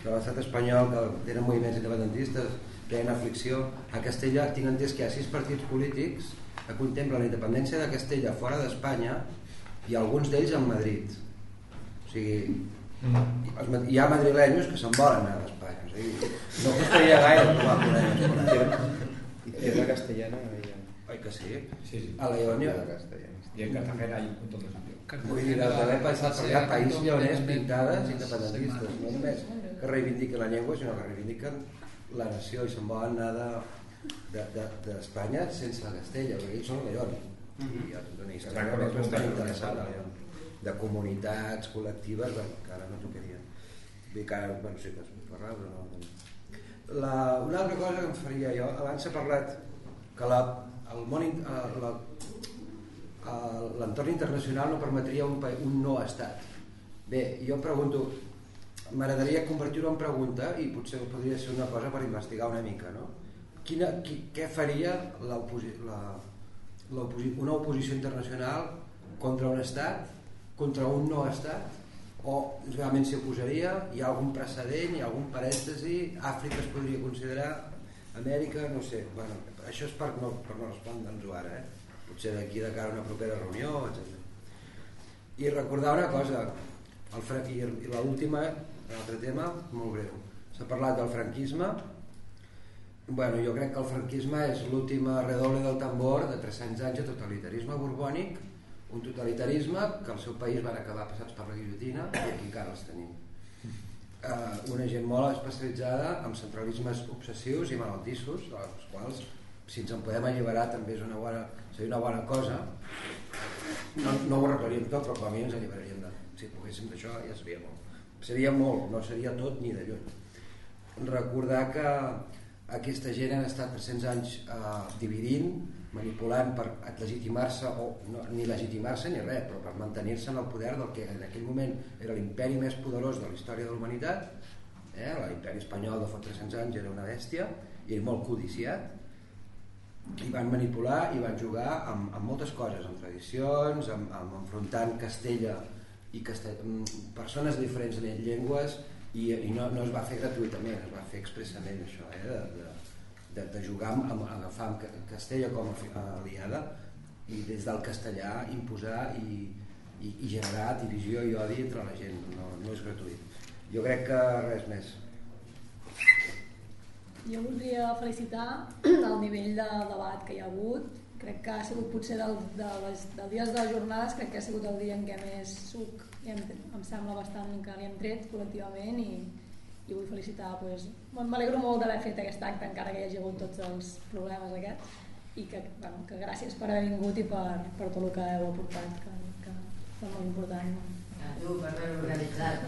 de l'estat espanyol que tenen moviments independentistes que hi ha aflicció a Castella tinc entès que hi ha sis partits polítics que contemplen la independència de Castella fora d'Espanya i alguns d'ells en Madrid o sigui mm. hi ha madrilenyos que se'n volen anar d'Espanya o sigui, no costaria gaire trobar problemes i tierra castellana Oi que sí? Sí, sí. A la Iònia. I en Cartagena hay un montón de Vull dir, d'haver passat per allà països lleoners pintades independentistes, no només que reivindiquen la llengua, sinó que reivindiquen la nació i se'n volen anar d'Espanya de, de, sense la Castella, perquè ells són León. Mm -hmm. I tota una història és bastant interessant a León, de comunitats col·lectives bueno, que ara no tocarien. Vull que ara, bueno, sí que es pot parlar, però no. La, una altra cosa que em faria jo, abans s'ha parlat que la, el món, la, l'entorn internacional no permetria un, un no estat. Bé, jo pregunto, m'agradaria convertir-ho en pregunta i potser podria ser una cosa per investigar una mica, no? Quina, qui, què faria la, una oposició internacional contra un estat, contra un no estat, o realment s'hi oposaria, hi ha algun precedent, hi ha algun parèntesi, Àfrica es podria considerar, Amèrica, no sé, bueno, això és per no, per no respondre'ns-ho ara, eh? potser d'aquí de cara a una propera reunió, etc. I recordar una cosa, el, i, i l'última, l'altre tema, molt breu. S'ha parlat del franquisme, bueno, jo crec que el franquisme és l'última redoble del tambor de 300 anys de totalitarisme borbònic, un totalitarisme que al seu país van acabar passats per la guillotina i aquí encara els tenim. Uh, una gent molt especialitzada en centralismes obsessius i malaltissos, dels quals si ens en podem alliberar també és una bona, seria una bona cosa no, no ho arreglaríem tot però com a mi ens alliberaríem de, si poguéssim d'això ja seria molt seria molt, no seria tot ni de lluny recordar que aquesta gent han estat 300 anys eh, dividint manipulant per legitimar-se o no, ni legitimar-se ni res però per mantenir-se en el poder del que en aquell moment era l'imperi més poderós de la història de la humanitat eh? l'imperi espanyol de fa 300 anys era una bèstia i era molt codiciat i van manipular i van jugar amb, amb moltes coses, amb tradicions, amb, amb enfrontant Castella i Castell... persones de diferents llengües i, i no, no es va fer gratuïtament, es va fer expressament això, eh, de, de, de, de jugar amb, amb agafar amb Castella com a aliada i des del castellà imposar i, i, i generar divisió i odi entre la gent, no, no és gratuït. Jo crec que res més. Jo voldria felicitar el nivell de debat que hi ha hagut. Crec que ha sigut potser del, de les, del dies de les jornades, crec que ha sigut el dia en què més suc em, em sembla bastant que li hem tret col·lectivament i, i vull felicitar pues, m'alegro molt d'haver fet aquest acte encara que hi hagi hagut tots els problemes aquests i que, bueno, que gràcies per haver vingut i per, per tot el que heu aportat que, que és molt important. A tu per haver organitzat